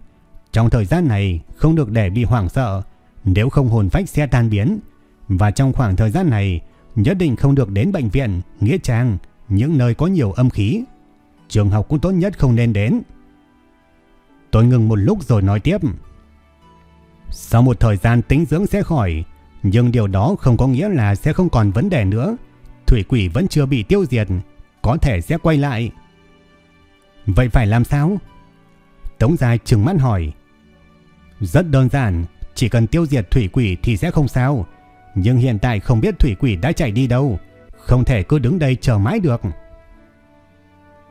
Trong thời gian này không được để bị hoảng sợ Nếu không hồn phách sẽ tan biến Và trong khoảng thời gian này Nhất định không được đến bệnh viện Nghĩa trang Những nơi có nhiều âm khí trường học cũng tốt nhất không nên đến. Tôi ngừng một lúc rồi nói tiếp. Sau một thời gian tính dưỡng sẽ khỏi, nhưng điều đó không có nghĩa là sẽ không còn vấn đề nữa. Thủy quỷ vẫn chưa bị tiêu diệt, có thể sẽ quay lại. Vậy phải làm sao? Tống Giai trừng mắt hỏi. Rất đơn giản, chỉ cần tiêu diệt thủy quỷ thì sẽ không sao. Nhưng hiện tại không biết thủy quỷ đã chạy đi đâu, không thể cứ đứng đây chờ mãi được.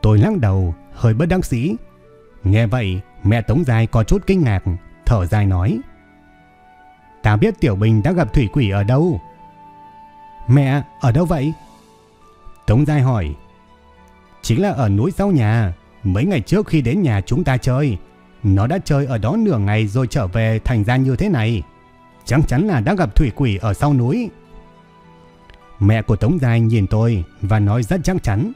Tôi lắc đầu, hơi bất đắc sĩ. Nghe vậy, mẹ Tống Giai có chút kinh ngạc, thở dài nói. Ta biết Tiểu Bình đã gặp thủy quỷ ở đâu. Mẹ, ở đâu vậy? Tống Giai hỏi. Chính là ở núi sau nhà, mấy ngày trước khi đến nhà chúng ta chơi. Nó đã chơi ở đó nửa ngày rồi trở về thành ra như thế này. Chắc chắn là đã gặp thủy quỷ ở sau núi. Mẹ của Tống Giai nhìn tôi và nói rất chắc chắn.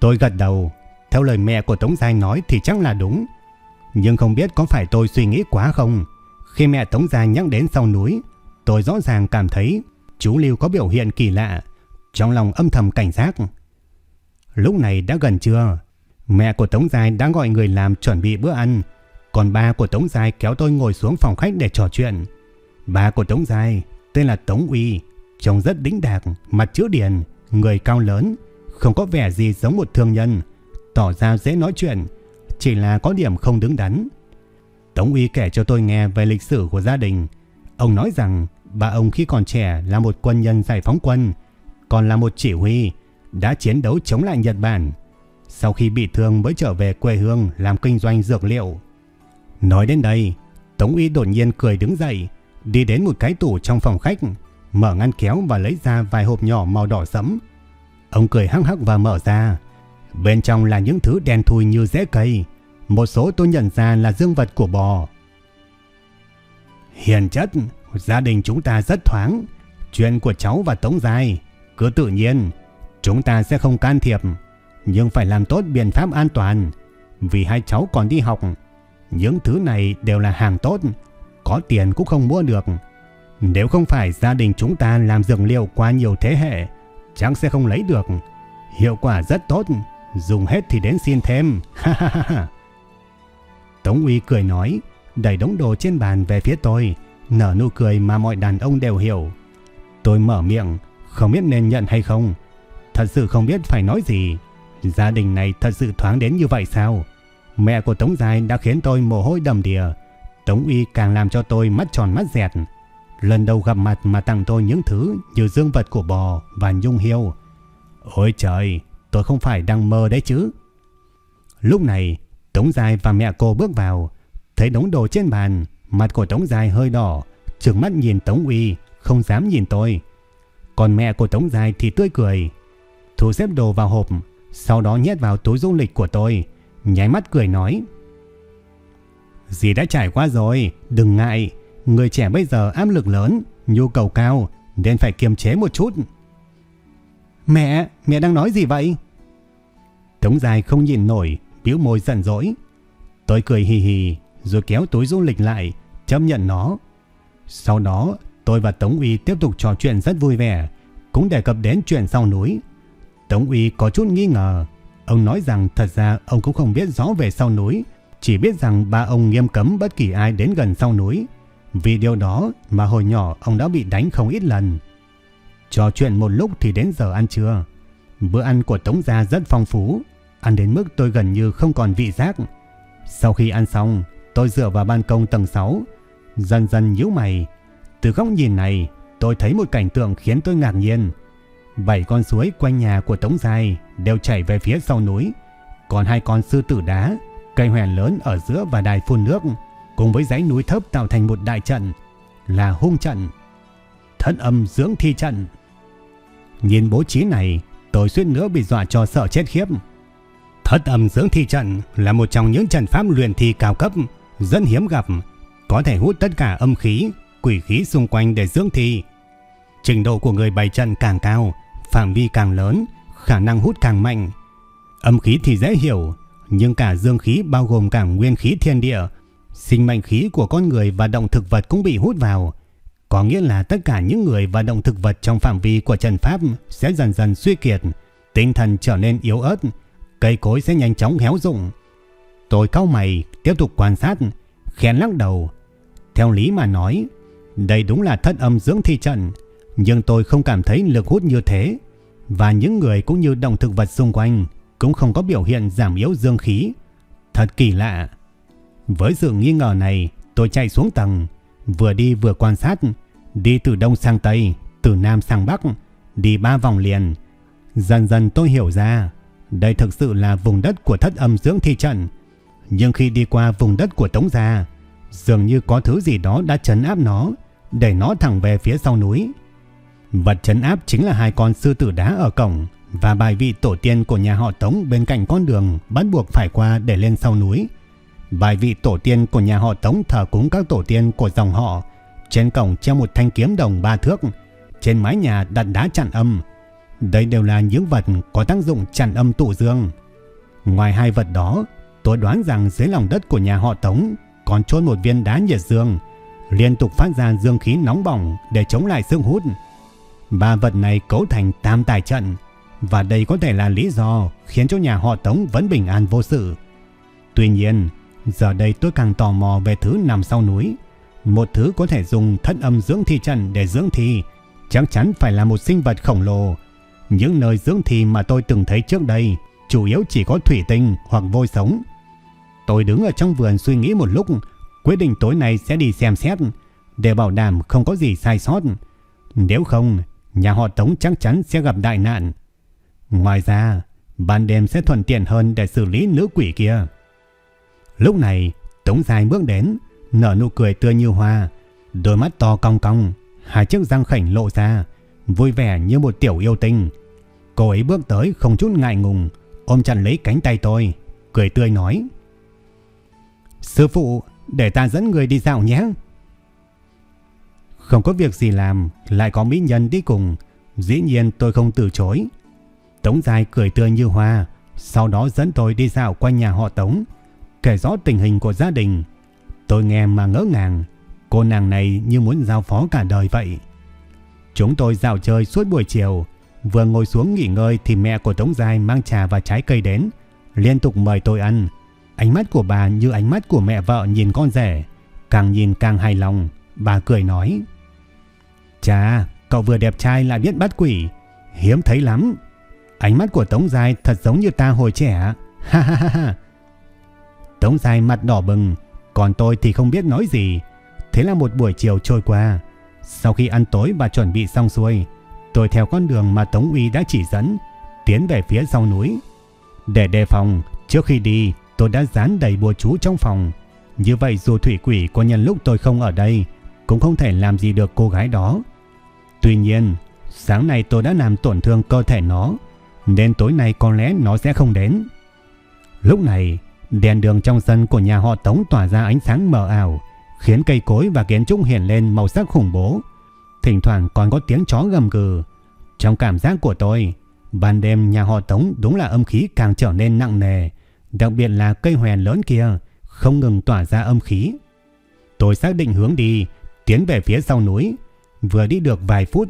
Tôi gật đầu, theo lời mẹ của Tống Giai nói thì chắc là đúng. Nhưng không biết có phải tôi suy nghĩ quá không? Khi mẹ Tống Giai nhắc đến sau núi, tôi rõ ràng cảm thấy chú Lưu có biểu hiện kỳ lạ, trong lòng âm thầm cảnh giác. Lúc này đã gần trưa, mẹ của Tống Giai đã gọi người làm chuẩn bị bữa ăn, còn ba của Tống Giai kéo tôi ngồi xuống phòng khách để trò chuyện. Ba của Tống Giai tên là Tống Uy, trông rất đĩnh đạc, mặt chữ điền, người cao lớn, không có vẻ gì giống một thương nhân, tỏ ra dễ nói chuyện, chỉ là có điểm không đứng đắn. Tống Uy kể cho tôi nghe về lịch sử của gia đình. Ông nói rằng bà ông khi còn trẻ là một quân nhân giải phóng quân, còn là một chỉ huy, đã chiến đấu chống lại Nhật Bản. Sau khi bị thương mới trở về quê hương làm kinh doanh dược liệu. Nói đến đây, Tống Uy đột nhiên cười đứng dậy, đi đến một cái tủ trong phòng khách, mở ngăn kéo và lấy ra vài hộp nhỏ màu đỏ sẫm, Ông cười hắc hắc và mở ra. Bên trong là những thứ đen thui như rễ cây. Một số tôi nhận ra là dương vật của bò. Hiền chất, gia đình chúng ta rất thoáng. Chuyện của cháu và Tống Giai, cứ tự nhiên. Chúng ta sẽ không can thiệp, nhưng phải làm tốt biện pháp an toàn. vì hai cháu còn đi học. Những thứ này đều là hàng tốt, có tiền cũng không mua được. Nếu không phải gia đình chúng ta làm dược liệu qua nhiều thế hệ, chắc sẽ không lấy được. Hiệu quả rất tốt, dùng hết thì đến xin thêm. Tống Uy cười nói, đẩy đống đồ trên bàn về phía tôi, nở nụ cười mà mọi đàn ông đều hiểu. Tôi mở miệng, không biết nên nhận hay không. Thật sự không biết phải nói gì. Gia đình này thật sự thoáng đến như vậy sao? Mẹ của Tống Giai đã khiến tôi mồ hôi đầm đìa. Tống Uy càng làm cho tôi mắt tròn mắt dẹt. Lần đầu gặp mặt mà tặng tôi những thứ như dương vật của bò và nhung hiêu. Ôi trời, tôi không phải đang mơ đấy chứ. Lúc này, Tống Giai và mẹ cô bước vào, thấy đống đồ trên bàn, mặt của Tống Giai hơi đỏ, trừng mắt nhìn Tống Uy, không dám nhìn tôi. Còn mẹ của Tống Giai thì tươi cười, thu xếp đồ vào hộp, sau đó nhét vào túi du lịch của tôi, nháy mắt cười nói. Dì đã trải qua rồi, đừng ngại, người trẻ bây giờ áp lực lớn, nhu cầu cao, nên phải kiềm chế một chút. Mẹ, mẹ đang nói gì vậy? Tống dài không nhìn nổi, biểu môi giận dỗi. Tôi cười hì hì, rồi kéo túi du lịch lại, chấp nhận nó. Sau đó, tôi và Tống Uy tiếp tục trò chuyện rất vui vẻ, cũng đề cập đến chuyện sau núi. Tống Uy có chút nghi ngờ. Ông nói rằng thật ra ông cũng không biết rõ về sau núi, chỉ biết rằng ba ông nghiêm cấm bất kỳ ai đến gần sau núi. Vì điều đó mà hồi nhỏ ông đã bị đánh không ít lần. Trò chuyện một lúc thì đến giờ ăn trưa. Bữa ăn của Tống Gia rất phong phú, ăn đến mức tôi gần như không còn vị giác. Sau khi ăn xong, tôi dựa vào ban công tầng 6, dần dần nhíu mày. Từ góc nhìn này, tôi thấy một cảnh tượng khiến tôi ngạc nhiên. Bảy con suối quanh nhà của Tống Giai đều chảy về phía sau núi, còn hai con sư tử đá, cây hoèn lớn ở giữa và đài phun nước, cùng với dãy núi thấp tạo thành một đại trận, là hung trận. Thất âm dưỡng thi trận. Nhìn bố trí này, tôi suýt nữa bị dọa cho sợ chết khiếp. Thất âm dưỡng thi trận là một trong những trận pháp luyện thi cao cấp, rất hiếm gặp, có thể hút tất cả âm khí, quỷ khí xung quanh để dưỡng thi. Trình độ của người bày trận càng cao, phạm vi càng lớn, khả năng hút càng mạnh. Âm khí thì dễ hiểu, nhưng cả dương khí bao gồm cả nguyên khí thiên địa, sinh mệnh khí của con người và động thực vật cũng bị hút vào. Có nghĩa là tất cả những người và động thực vật trong phạm vi của trận pháp sẽ dần dần suy kiệt, tinh thần trở nên yếu ớt, cây cối sẽ nhanh chóng héo rụng. Tôi cau mày, tiếp tục quan sát, khen lắc đầu. Theo lý mà nói, đây đúng là thất âm dưỡng thi trận, nhưng tôi không cảm thấy lực hút như thế, và những người cũng như động thực vật xung quanh cũng không có biểu hiện giảm yếu dương khí. Thật kỳ lạ. Với sự nghi ngờ này, tôi chạy xuống tầng, vừa đi vừa quan sát, đi từ đông sang tây, từ nam sang bắc, đi ba vòng liền. Dần dần tôi hiểu ra, đây thực sự là vùng đất của thất âm dưỡng thi trận. Nhưng khi đi qua vùng đất của Tống Gia, dường như có thứ gì đó đã chấn áp nó, đẩy nó thẳng về phía sau núi. Vật chấn áp chính là hai con sư tử đá ở cổng và bài vị tổ tiên của nhà họ Tống bên cạnh con đường bắt buộc phải qua để lên sau núi. Bài vị tổ tiên của nhà họ Tống thờ cúng các tổ tiên của dòng họ. Trên cổng treo một thanh kiếm đồng ba thước, trên mái nhà đặt đá chặn âm. Đây đều là những vật có tác dụng chặn âm tụ dương. Ngoài hai vật đó, tôi đoán rằng dưới lòng đất của nhà họ Tống còn chôn một viên đá nhiệt dương, liên tục phát ra dương khí nóng bỏng để chống lại sức hút. Ba vật này cấu thành tam tài trận và đây có thể là lý do khiến cho nhà họ Tống vẫn bình an vô sự. Tuy nhiên, giờ đây tôi càng tò mò về thứ nằm sau núi. Một thứ có thể dùng thất âm dưỡng thi trận để dưỡng thi, chắc chắn phải là một sinh vật khổng lồ. Những nơi dưỡng thi mà tôi từng thấy trước đây chủ yếu chỉ có thủy tinh hoặc vôi sống. Tôi đứng ở trong vườn suy nghĩ một lúc, quyết định tối nay sẽ đi xem xét, để bảo đảm không có gì sai sót. Nếu không, nhà họ Tống chắc chắn sẽ gặp đại nạn. Ngoài ra, ban đêm sẽ thuận tiện hơn để xử lý nữ quỷ kia. Lúc này, Tống Dài bước đến, nở nụ cười tươi như hoa, đôi mắt to cong cong, hai chiếc răng khảnh lộ ra, vui vẻ như một tiểu yêu tinh. Cô ấy bước tới không chút ngại ngùng, ôm chặt lấy cánh tay tôi, cười tươi nói. Sư phụ, để ta dẫn người đi dạo nhé. Không có việc gì làm, lại có mỹ nhân đi cùng, dĩ nhiên tôi không từ chối. Tống dài cười tươi như hoa, sau đó dẫn tôi đi dạo quanh nhà họ Tống, kể rõ tình hình của gia đình. Tôi nghe mà ngỡ ngàng, cô nàng này như muốn giao phó cả đời vậy. Chúng tôi dạo chơi suốt buổi chiều, vừa ngồi xuống nghỉ ngơi thì mẹ của Tống Giai mang trà và trái cây đến, liên tục mời tôi ăn. Ánh mắt của bà như ánh mắt của mẹ vợ nhìn con rể, càng nhìn càng hài lòng, bà cười nói. Chà, cậu vừa đẹp trai lại biết bắt quỷ, hiếm thấy lắm. Ánh mắt của Tống Giai thật giống như ta hồi trẻ, ha ha ha ha. Tống Giai mặt đỏ bừng, còn tôi thì không biết nói gì. Thế là một buổi chiều trôi qua. Sau khi ăn tối và chuẩn bị xong xuôi, tôi theo con đường mà Tống Uy đã chỉ dẫn, tiến về phía sau núi. Để đề phòng, trước khi đi, tôi đã dán đầy bùa chú trong phòng. Như vậy dù thủy quỷ có nhân lúc tôi không ở đây, cũng không thể làm gì được cô gái đó. Tuy nhiên, sáng nay tôi đã làm tổn thương cơ thể nó, nên tối nay có lẽ nó sẽ không đến. Lúc này, đèn đường trong sân của nhà họ Tống tỏa ra ánh sáng mờ ảo, khiến cây cối và kiến trúc hiện lên màu sắc khủng bố. Thỉnh thoảng còn có tiếng chó gầm gừ. Trong cảm giác của tôi, ban đêm nhà họ Tống đúng là âm khí càng trở nên nặng nề, đặc biệt là cây hoèn lớn kia không ngừng tỏa ra âm khí. Tôi xác định hướng đi, tiến về phía sau núi. Vừa đi được vài phút,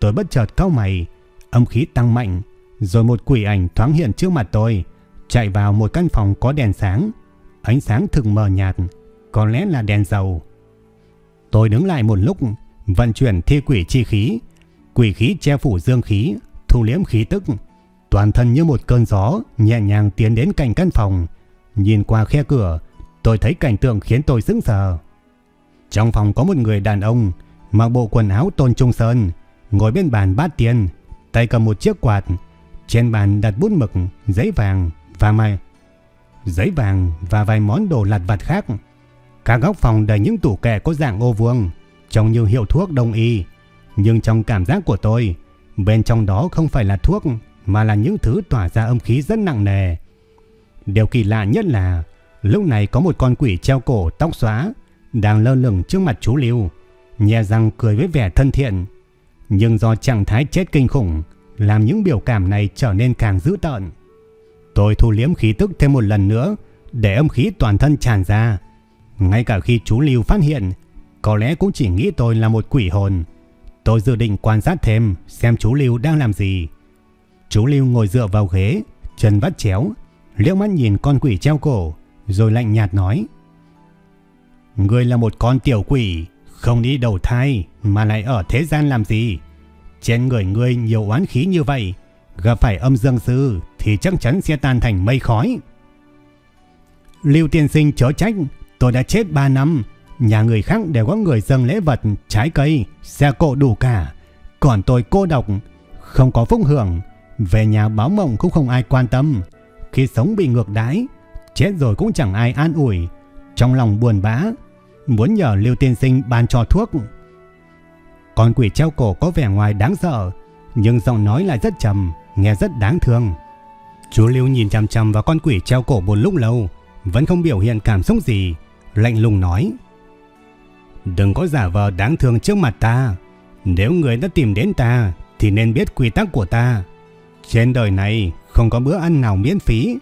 tôi bất chợt cau mày, âm khí tăng mạnh, rồi một quỷ ảnh thoáng hiện trước mặt tôi, chạy vào một căn phòng có đèn sáng, ánh sáng thực mờ nhạt, có lẽ là đèn dầu. Tôi đứng lại một lúc, vận chuyển thi quỷ chi khí, quỷ khí che phủ dương khí, thu liếm khí tức, toàn thân như một cơn gió nhẹ nhàng tiến đến cạnh căn phòng, nhìn qua khe cửa, tôi thấy cảnh tượng khiến tôi sững sờ. Trong phòng có một người đàn ông mặc bộ quần áo tôn trung sơn, ngồi bên bàn bát tiền, tay cầm một chiếc quạt, trên bàn đặt bút mực, giấy vàng và mai giấy vàng và vài món đồ lặt vặt khác. Cả góc phòng đầy những tủ kệ có dạng ô vuông, trông như hiệu thuốc đông y, nhưng trong cảm giác của tôi, bên trong đó không phải là thuốc mà là những thứ tỏa ra âm khí rất nặng nề. Điều kỳ lạ nhất là lúc này có một con quỷ treo cổ tóc xóa đang lơ lửng trước mặt chú Lưu, nhè răng cười với vẻ thân thiện, nhưng do trạng thái chết kinh khủng làm những biểu cảm này trở nên càng dữ tợn. Tôi thu liếm khí tức thêm một lần nữa để âm khí toàn thân tràn ra. Ngay cả khi chú Lưu phát hiện, có lẽ cũng chỉ nghĩ tôi là một quỷ hồn. Tôi dự định quan sát thêm xem chú Lưu đang làm gì. Chú Lưu ngồi dựa vào ghế, chân vắt chéo, liễu mắt nhìn con quỷ treo cổ, rồi lạnh nhạt nói. Ngươi là một con tiểu quỷ, không đi đầu thai mà lại ở thế gian làm gì? Trên người ngươi nhiều oán khí như vậy, gặp phải âm dương sư thì chắc chắn sẽ tan thành mây khói. Lưu tiên sinh chớ trách, tôi đã chết 3 năm, nhà người khác đều có người dâng lễ vật, trái cây, xe cộ đủ cả. Còn tôi cô độc, không có phúc hưởng, về nhà báo mộng cũng không ai quan tâm. Khi sống bị ngược đái, chết rồi cũng chẳng ai an ủi. Trong lòng buồn bã, muốn nhờ Lưu tiên sinh ban cho thuốc. Con quỷ treo cổ có vẻ ngoài đáng sợ, nhưng giọng nói lại rất trầm, nghe rất đáng thương. Chú Lưu nhìn chằm chằm vào con quỷ treo cổ một lúc lâu, vẫn không biểu hiện cảm xúc gì, lạnh lùng nói. Đừng có giả vờ đáng thương trước mặt ta. Nếu người đã tìm đến ta, thì nên biết quy tắc của ta. Trên đời này không có bữa ăn nào miễn phí,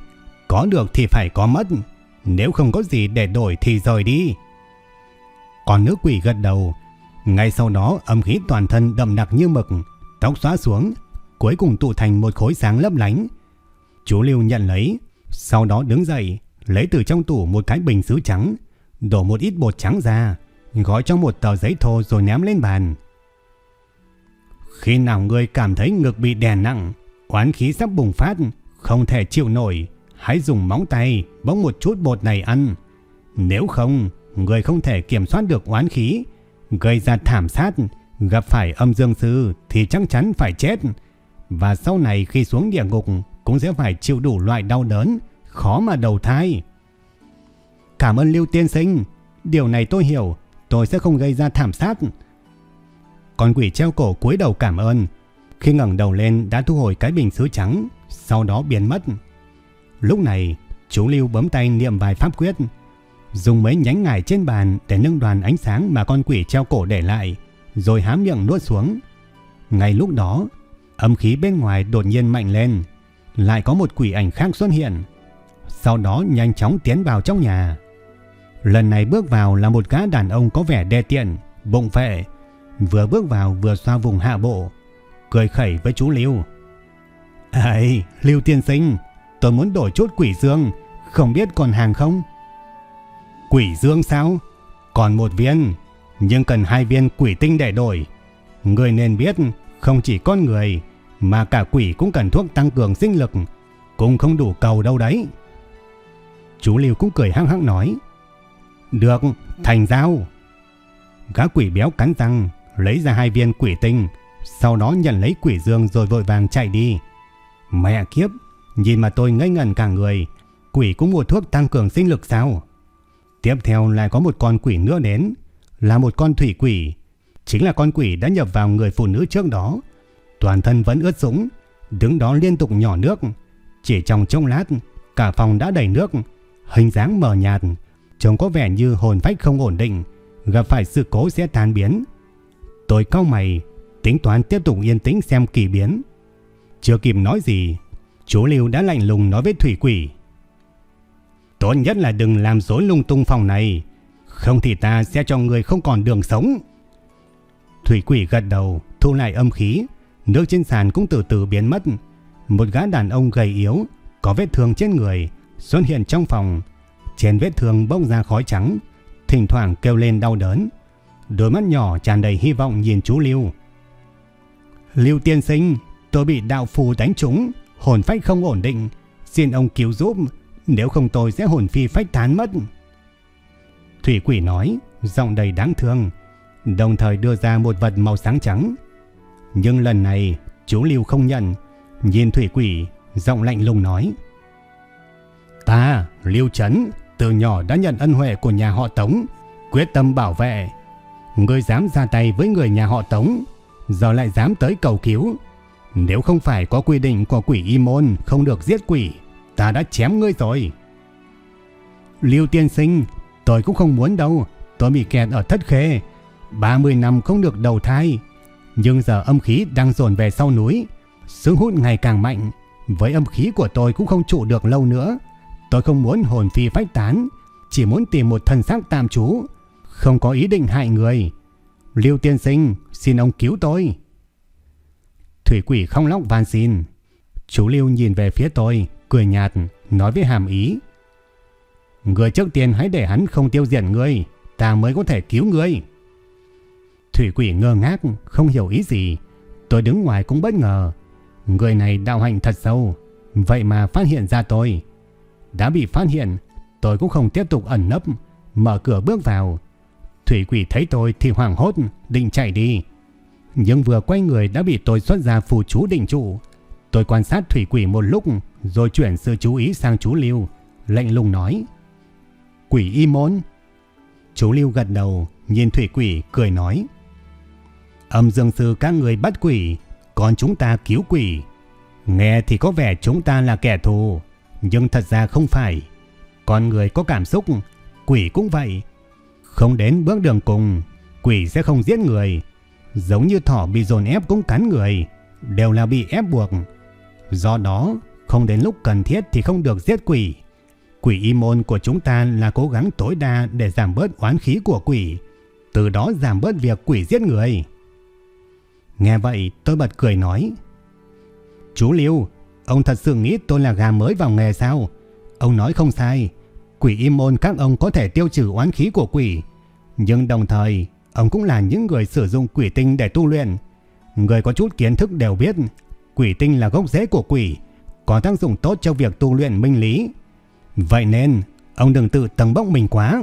có được thì phải có mất. Nếu không có gì để đổi thì rời đi. Còn nữ quỷ gật đầu, ngay sau đó âm khí toàn thân đậm đặc như mực, tóc xóa xuống, cuối cùng tụ thành một khối sáng lấp lánh. Chú Lưu nhận lấy, sau đó đứng dậy, lấy từ trong tủ một cái bình sứ trắng, đổ một ít bột trắng ra, gói trong một tờ giấy thô rồi ném lên bàn. Khi nào ngươi cảm thấy ngực bị đè nặng, oán khí sắp bùng phát, không thể chịu nổi, hãy dùng móng tay bóng một chút bột này ăn. Nếu không, người không thể kiểm soát được oán khí, gây ra thảm sát, gặp phải âm dương sư thì chắc chắn phải chết. Và sau này khi xuống địa ngục cũng sẽ phải chịu đủ loại đau đớn, khó mà đầu thai. Cảm ơn Lưu Tiên Sinh, điều này tôi hiểu, tôi sẽ không gây ra thảm sát. Con quỷ treo cổ cúi đầu cảm ơn, khi ngẩng đầu lên đã thu hồi cái bình sứ trắng, sau đó biến mất. Lúc này, chú Lưu bấm tay niệm vài pháp quyết, dùng mấy nhánh ngải trên bàn để nâng đoàn ánh sáng mà con quỷ treo cổ để lại, rồi há miệng nuốt xuống. Ngay lúc đó, âm khí bên ngoài đột nhiên mạnh lên. lại có một quỷ ảnh khác xuất hiện. Sau đó nhanh chóng tiến vào trong nhà. Lần này bước vào là một gã đàn ông có vẻ đê tiện, bụng phệ. Vừa bước vào vừa xoa vùng hạ bộ, cười khẩy với chú Lưu. ai, Lưu tiên sinh, tôi muốn đổi chút quỷ dương, không biết còn hàng không? Quỷ dương sao? Còn một viên, nhưng cần hai viên quỷ tinh để đổi. Người nên biết, không chỉ con người, mà cả quỷ cũng cần thuốc tăng cường sinh lực, cũng không đủ cầu đâu đấy. Chú Lưu cũng cười hăng hăng nói. Được, thành giao. Gã quỷ béo cắn răng, lấy ra hai viên quỷ tinh, sau đó nhận lấy quỷ dương rồi vội vàng chạy đi. Mẹ kiếp, nhìn mà tôi ngây ngẩn cả người, quỷ cũng mua thuốc tăng cường sinh lực sao? Tiếp theo lại có một con quỷ nữa đến, là một con thủy quỷ. Chính là con quỷ đã nhập vào người phụ nữ trước đó. Toàn thân vẫn ướt sũng, đứng đó liên tục nhỏ nước. Chỉ trong chốc lát, cả phòng đã đầy nước, hình dáng mờ nhạt, trông có vẻ như hồn phách không ổn định, gặp phải sự cố sẽ tan biến. Tôi cau mày, tính toán tiếp tục yên tĩnh xem kỳ biến. Chưa kịp nói gì, chú Lưu đã lạnh lùng nói với thủy quỷ. Tốt nhất là đừng làm rối lung tung phòng này, không thì ta sẽ cho người không còn đường sống. Thủy quỷ gật đầu, thu lại âm khí, nước trên sàn cũng từ từ biến mất. Một gã đàn ông gầy yếu, có vết thương trên người, xuất hiện trong phòng. Trên vết thương bốc ra khói trắng, thỉnh thoảng kêu lên đau đớn. Đôi mắt nhỏ tràn đầy hy vọng nhìn chú Lưu. Lưu tiên sinh, tôi bị đạo phù đánh trúng, hồn phách không ổn định. Xin ông cứu giúp, nếu không tôi sẽ hồn phi phách tán mất. Thủy quỷ nói, giọng đầy đáng thương, đồng thời đưa ra một vật màu sáng trắng. Nhưng lần này, chú Lưu không nhận, nhìn thủy quỷ, giọng lạnh lùng nói. Ta, Lưu Trấn, từ nhỏ đã nhận ân huệ của nhà họ Tống, quyết tâm bảo vệ. Ngươi dám ra tay với người nhà họ Tống, giờ lại dám tới cầu cứu. Nếu không phải có quy định của quỷ y môn không được giết quỷ, ta đã chém ngươi rồi. Lưu tiên sinh, tôi cũng không muốn đâu, tôi bị kẹt ở thất khê. 30 năm không được đầu thai, nhưng giờ âm khí đang dồn về sau núi, sướng hút ngày càng mạnh, với âm khí của tôi cũng không trụ được lâu nữa. Tôi không muốn hồn phi phách tán, chỉ muốn tìm một thần xác tạm trú, không có ý định hại người. Lưu tiên sinh, xin ông cứu tôi. Thủy quỷ không lóc van xin. Chú Lưu nhìn về phía tôi, cười nhạt, nói với hàm ý. Người trước tiên hãy để hắn không tiêu diệt ngươi, ta mới có thể cứu ngươi. Thủy quỷ ngơ ngác, không hiểu ý gì. Tôi đứng ngoài cũng bất ngờ. Người này đạo hành thật sâu, vậy mà phát hiện ra tôi. Đã bị phát hiện, tôi cũng không tiếp tục ẩn nấp, mở cửa bước vào. Thủy quỷ thấy tôi thì hoảng hốt, định chạy đi. Nhưng vừa quay người đã bị tôi xuất ra phù chú định trụ. Tôi quan sát thủy quỷ một lúc rồi chuyển sự chú ý sang chú Lưu, lệnh lùng nói. Quỷ y môn. Chú Lưu gật đầu, nhìn thủy quỷ cười nói. Âm dương sư các người bắt quỷ, còn chúng ta cứu quỷ. Nghe thì có vẻ chúng ta là kẻ thù, nhưng thật ra không phải. Con người có cảm xúc, quỷ cũng vậy. Không đến bước đường cùng, quỷ sẽ không giết người. Giống như thỏ bị dồn ép cũng cắn người, đều là bị ép buộc. Do đó, không đến lúc cần thiết thì không được giết quỷ. Quỷ y môn của chúng ta là cố gắng tối đa để giảm bớt oán khí của quỷ, từ đó giảm bớt việc quỷ giết người. Nghe vậy tôi bật cười nói. Chú Liêu, ông thật sự nghĩ tôi là gà mới vào nghề sao? Ông nói không sai, quỷ y môn các ông có thể tiêu trừ oán khí của quỷ. Nhưng đồng thời, ông cũng là những người sử dụng quỷ tinh để tu luyện. Người có chút kiến thức đều biết, quỷ tinh là gốc rễ của quỷ, có tác dụng tốt cho việc tu luyện minh lý. Vậy nên, ông đừng tự tầng bốc mình quá.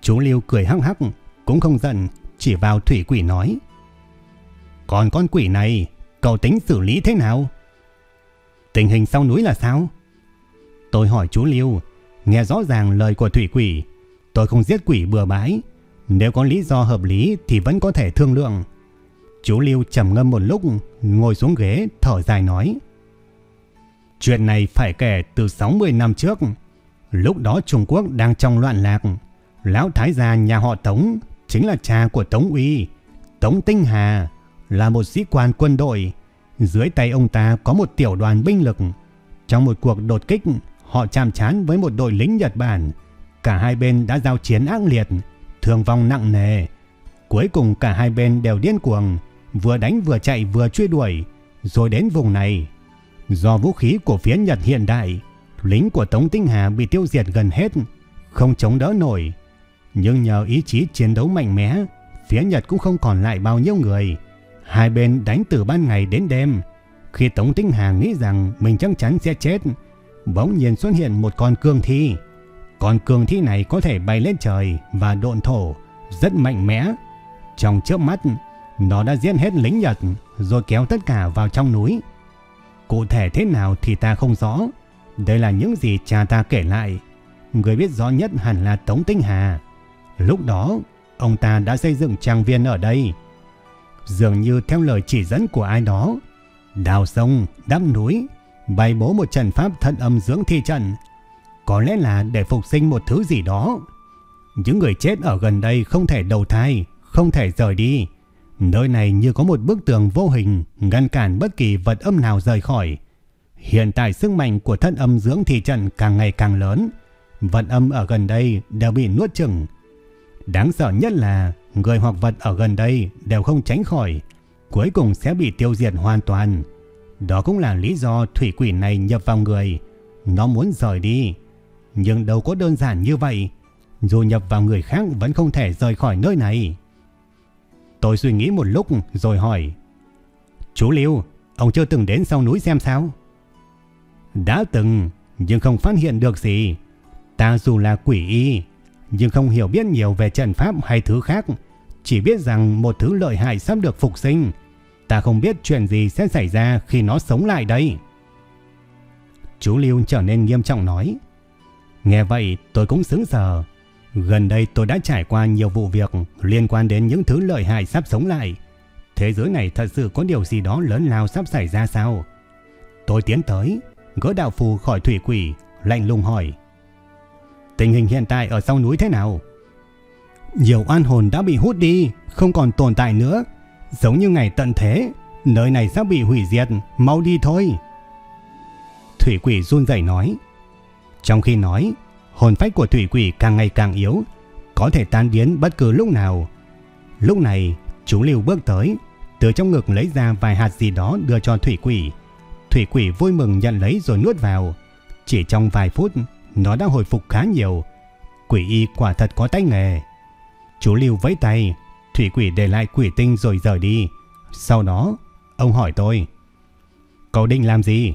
Chú Lưu cười hắc hắc, cũng không giận, chỉ vào thủy quỷ nói. Còn con quỷ này, cậu tính xử lý thế nào? Tình hình sau núi là sao? Tôi hỏi chú Lưu, nghe rõ ràng lời của thủy quỷ. Tôi không giết quỷ bừa bãi. Nếu có lý do hợp lý thì vẫn có thể thương lượng. Chú lưu trầm ngâm một lúc, ngồi xuống ghế, thở dài nói. Chuyện này phải kể từ 60 năm trước. Lúc đó Trung Quốc đang trong loạn lạc. Lão Thái gia nhà họ Tống chính là cha của Tống Uy, Tống Tinh Hà, là một sĩ quan quân đội. Dưới tay ông ta có một tiểu đoàn binh lực. Trong một cuộc đột kích, họ chạm trán với một đội lính Nhật Bản. Cả hai bên đã giao chiến ác liệt, thương vong nặng nề. Cuối cùng cả hai bên đều điên cuồng, vừa đánh vừa chạy vừa truy đuổi, rồi đến vùng này. Do vũ khí của phía Nhật hiện đại, lính của Tống Tinh Hà bị tiêu diệt gần hết, không chống đỡ nổi. Nhưng nhờ ý chí chiến đấu mạnh mẽ, phía Nhật cũng không còn lại bao nhiêu người. Hai bên đánh từ ban ngày đến đêm. Khi Tống Tinh Hà nghĩ rằng mình chắc chắn sẽ chết, bỗng nhiên xuất hiện một con cương thi. Con cương thi này có thể bay lên trời và độn thổ, rất mạnh mẽ. Trong chớp mắt, nó đã giết hết lính Nhật rồi kéo tất cả vào trong núi. Cụ thể thế nào thì ta không rõ. Đây là những gì cha ta kể lại. Người biết rõ nhất hẳn là Tống Tinh Hà. Lúc đó, ông ta đã xây dựng trang viên ở đây. Dường như theo lời chỉ dẫn của ai đó, đào sông, đắp núi, bày bố một trận pháp thân âm dưỡng thi trận. Có lẽ là để phục sinh một thứ gì đó. Những người chết ở gần đây không thể đầu thai, không thể rời đi. Nơi này như có một bức tường vô hình, ngăn cản bất kỳ vật âm nào rời khỏi. Hiện tại sức mạnh của thân âm dưỡng thị trận càng ngày càng lớn. Vật âm ở gần đây đều bị nuốt chừng. Đáng sợ nhất là người hoặc vật ở gần đây đều không tránh khỏi. Cuối cùng sẽ bị tiêu diệt hoàn toàn. Đó cũng là lý do thủy quỷ này nhập vào người. Nó muốn rời đi. Nhưng đâu có đơn giản như vậy. Dù nhập vào người khác vẫn không thể rời khỏi nơi này. Tôi suy nghĩ một lúc rồi hỏi. Chú Liêu, ông chưa từng đến sau núi xem sao? Đã từng, nhưng không phát hiện được gì. Ta dù là quỷ y, nhưng không hiểu biết nhiều về trận pháp hay thứ khác. Chỉ biết rằng một thứ lợi hại sắp được phục sinh. Ta không biết chuyện gì sẽ xảy ra khi nó sống lại đây. Chú Liêu trở nên nghiêm trọng nói. Nghe vậy tôi cũng sững sờ. Gần đây tôi đã trải qua nhiều vụ việc liên quan đến những thứ lợi hại sắp sống lại. Thế giới này thật sự có điều gì đó lớn lao sắp xảy ra sao? Tôi tiến tới, gỡ đạo phù khỏi thủy quỷ, lạnh lùng hỏi. Tình hình hiện tại ở sau núi thế nào? Nhiều oan hồn đã bị hút đi, không còn tồn tại nữa. Giống như ngày tận thế, nơi này sắp bị hủy diệt, mau đi thôi. Thủy quỷ run rẩy nói. Trong khi nói, hồn phách của thủy quỷ càng ngày càng yếu, có thể tan biến bất cứ lúc nào. Lúc này, chú Lưu bước tới, từ trong ngực lấy ra vài hạt gì đó đưa cho thủy quỷ. Thủy quỷ vui mừng nhận lấy rồi nuốt vào. Chỉ trong vài phút, nó đã hồi phục khá nhiều. Quỷ y quả thật có tay nghề. Chú Lưu vẫy tay, thủy quỷ để lại quỷ tinh rồi rời đi. Sau đó, ông hỏi tôi. Cậu định làm gì?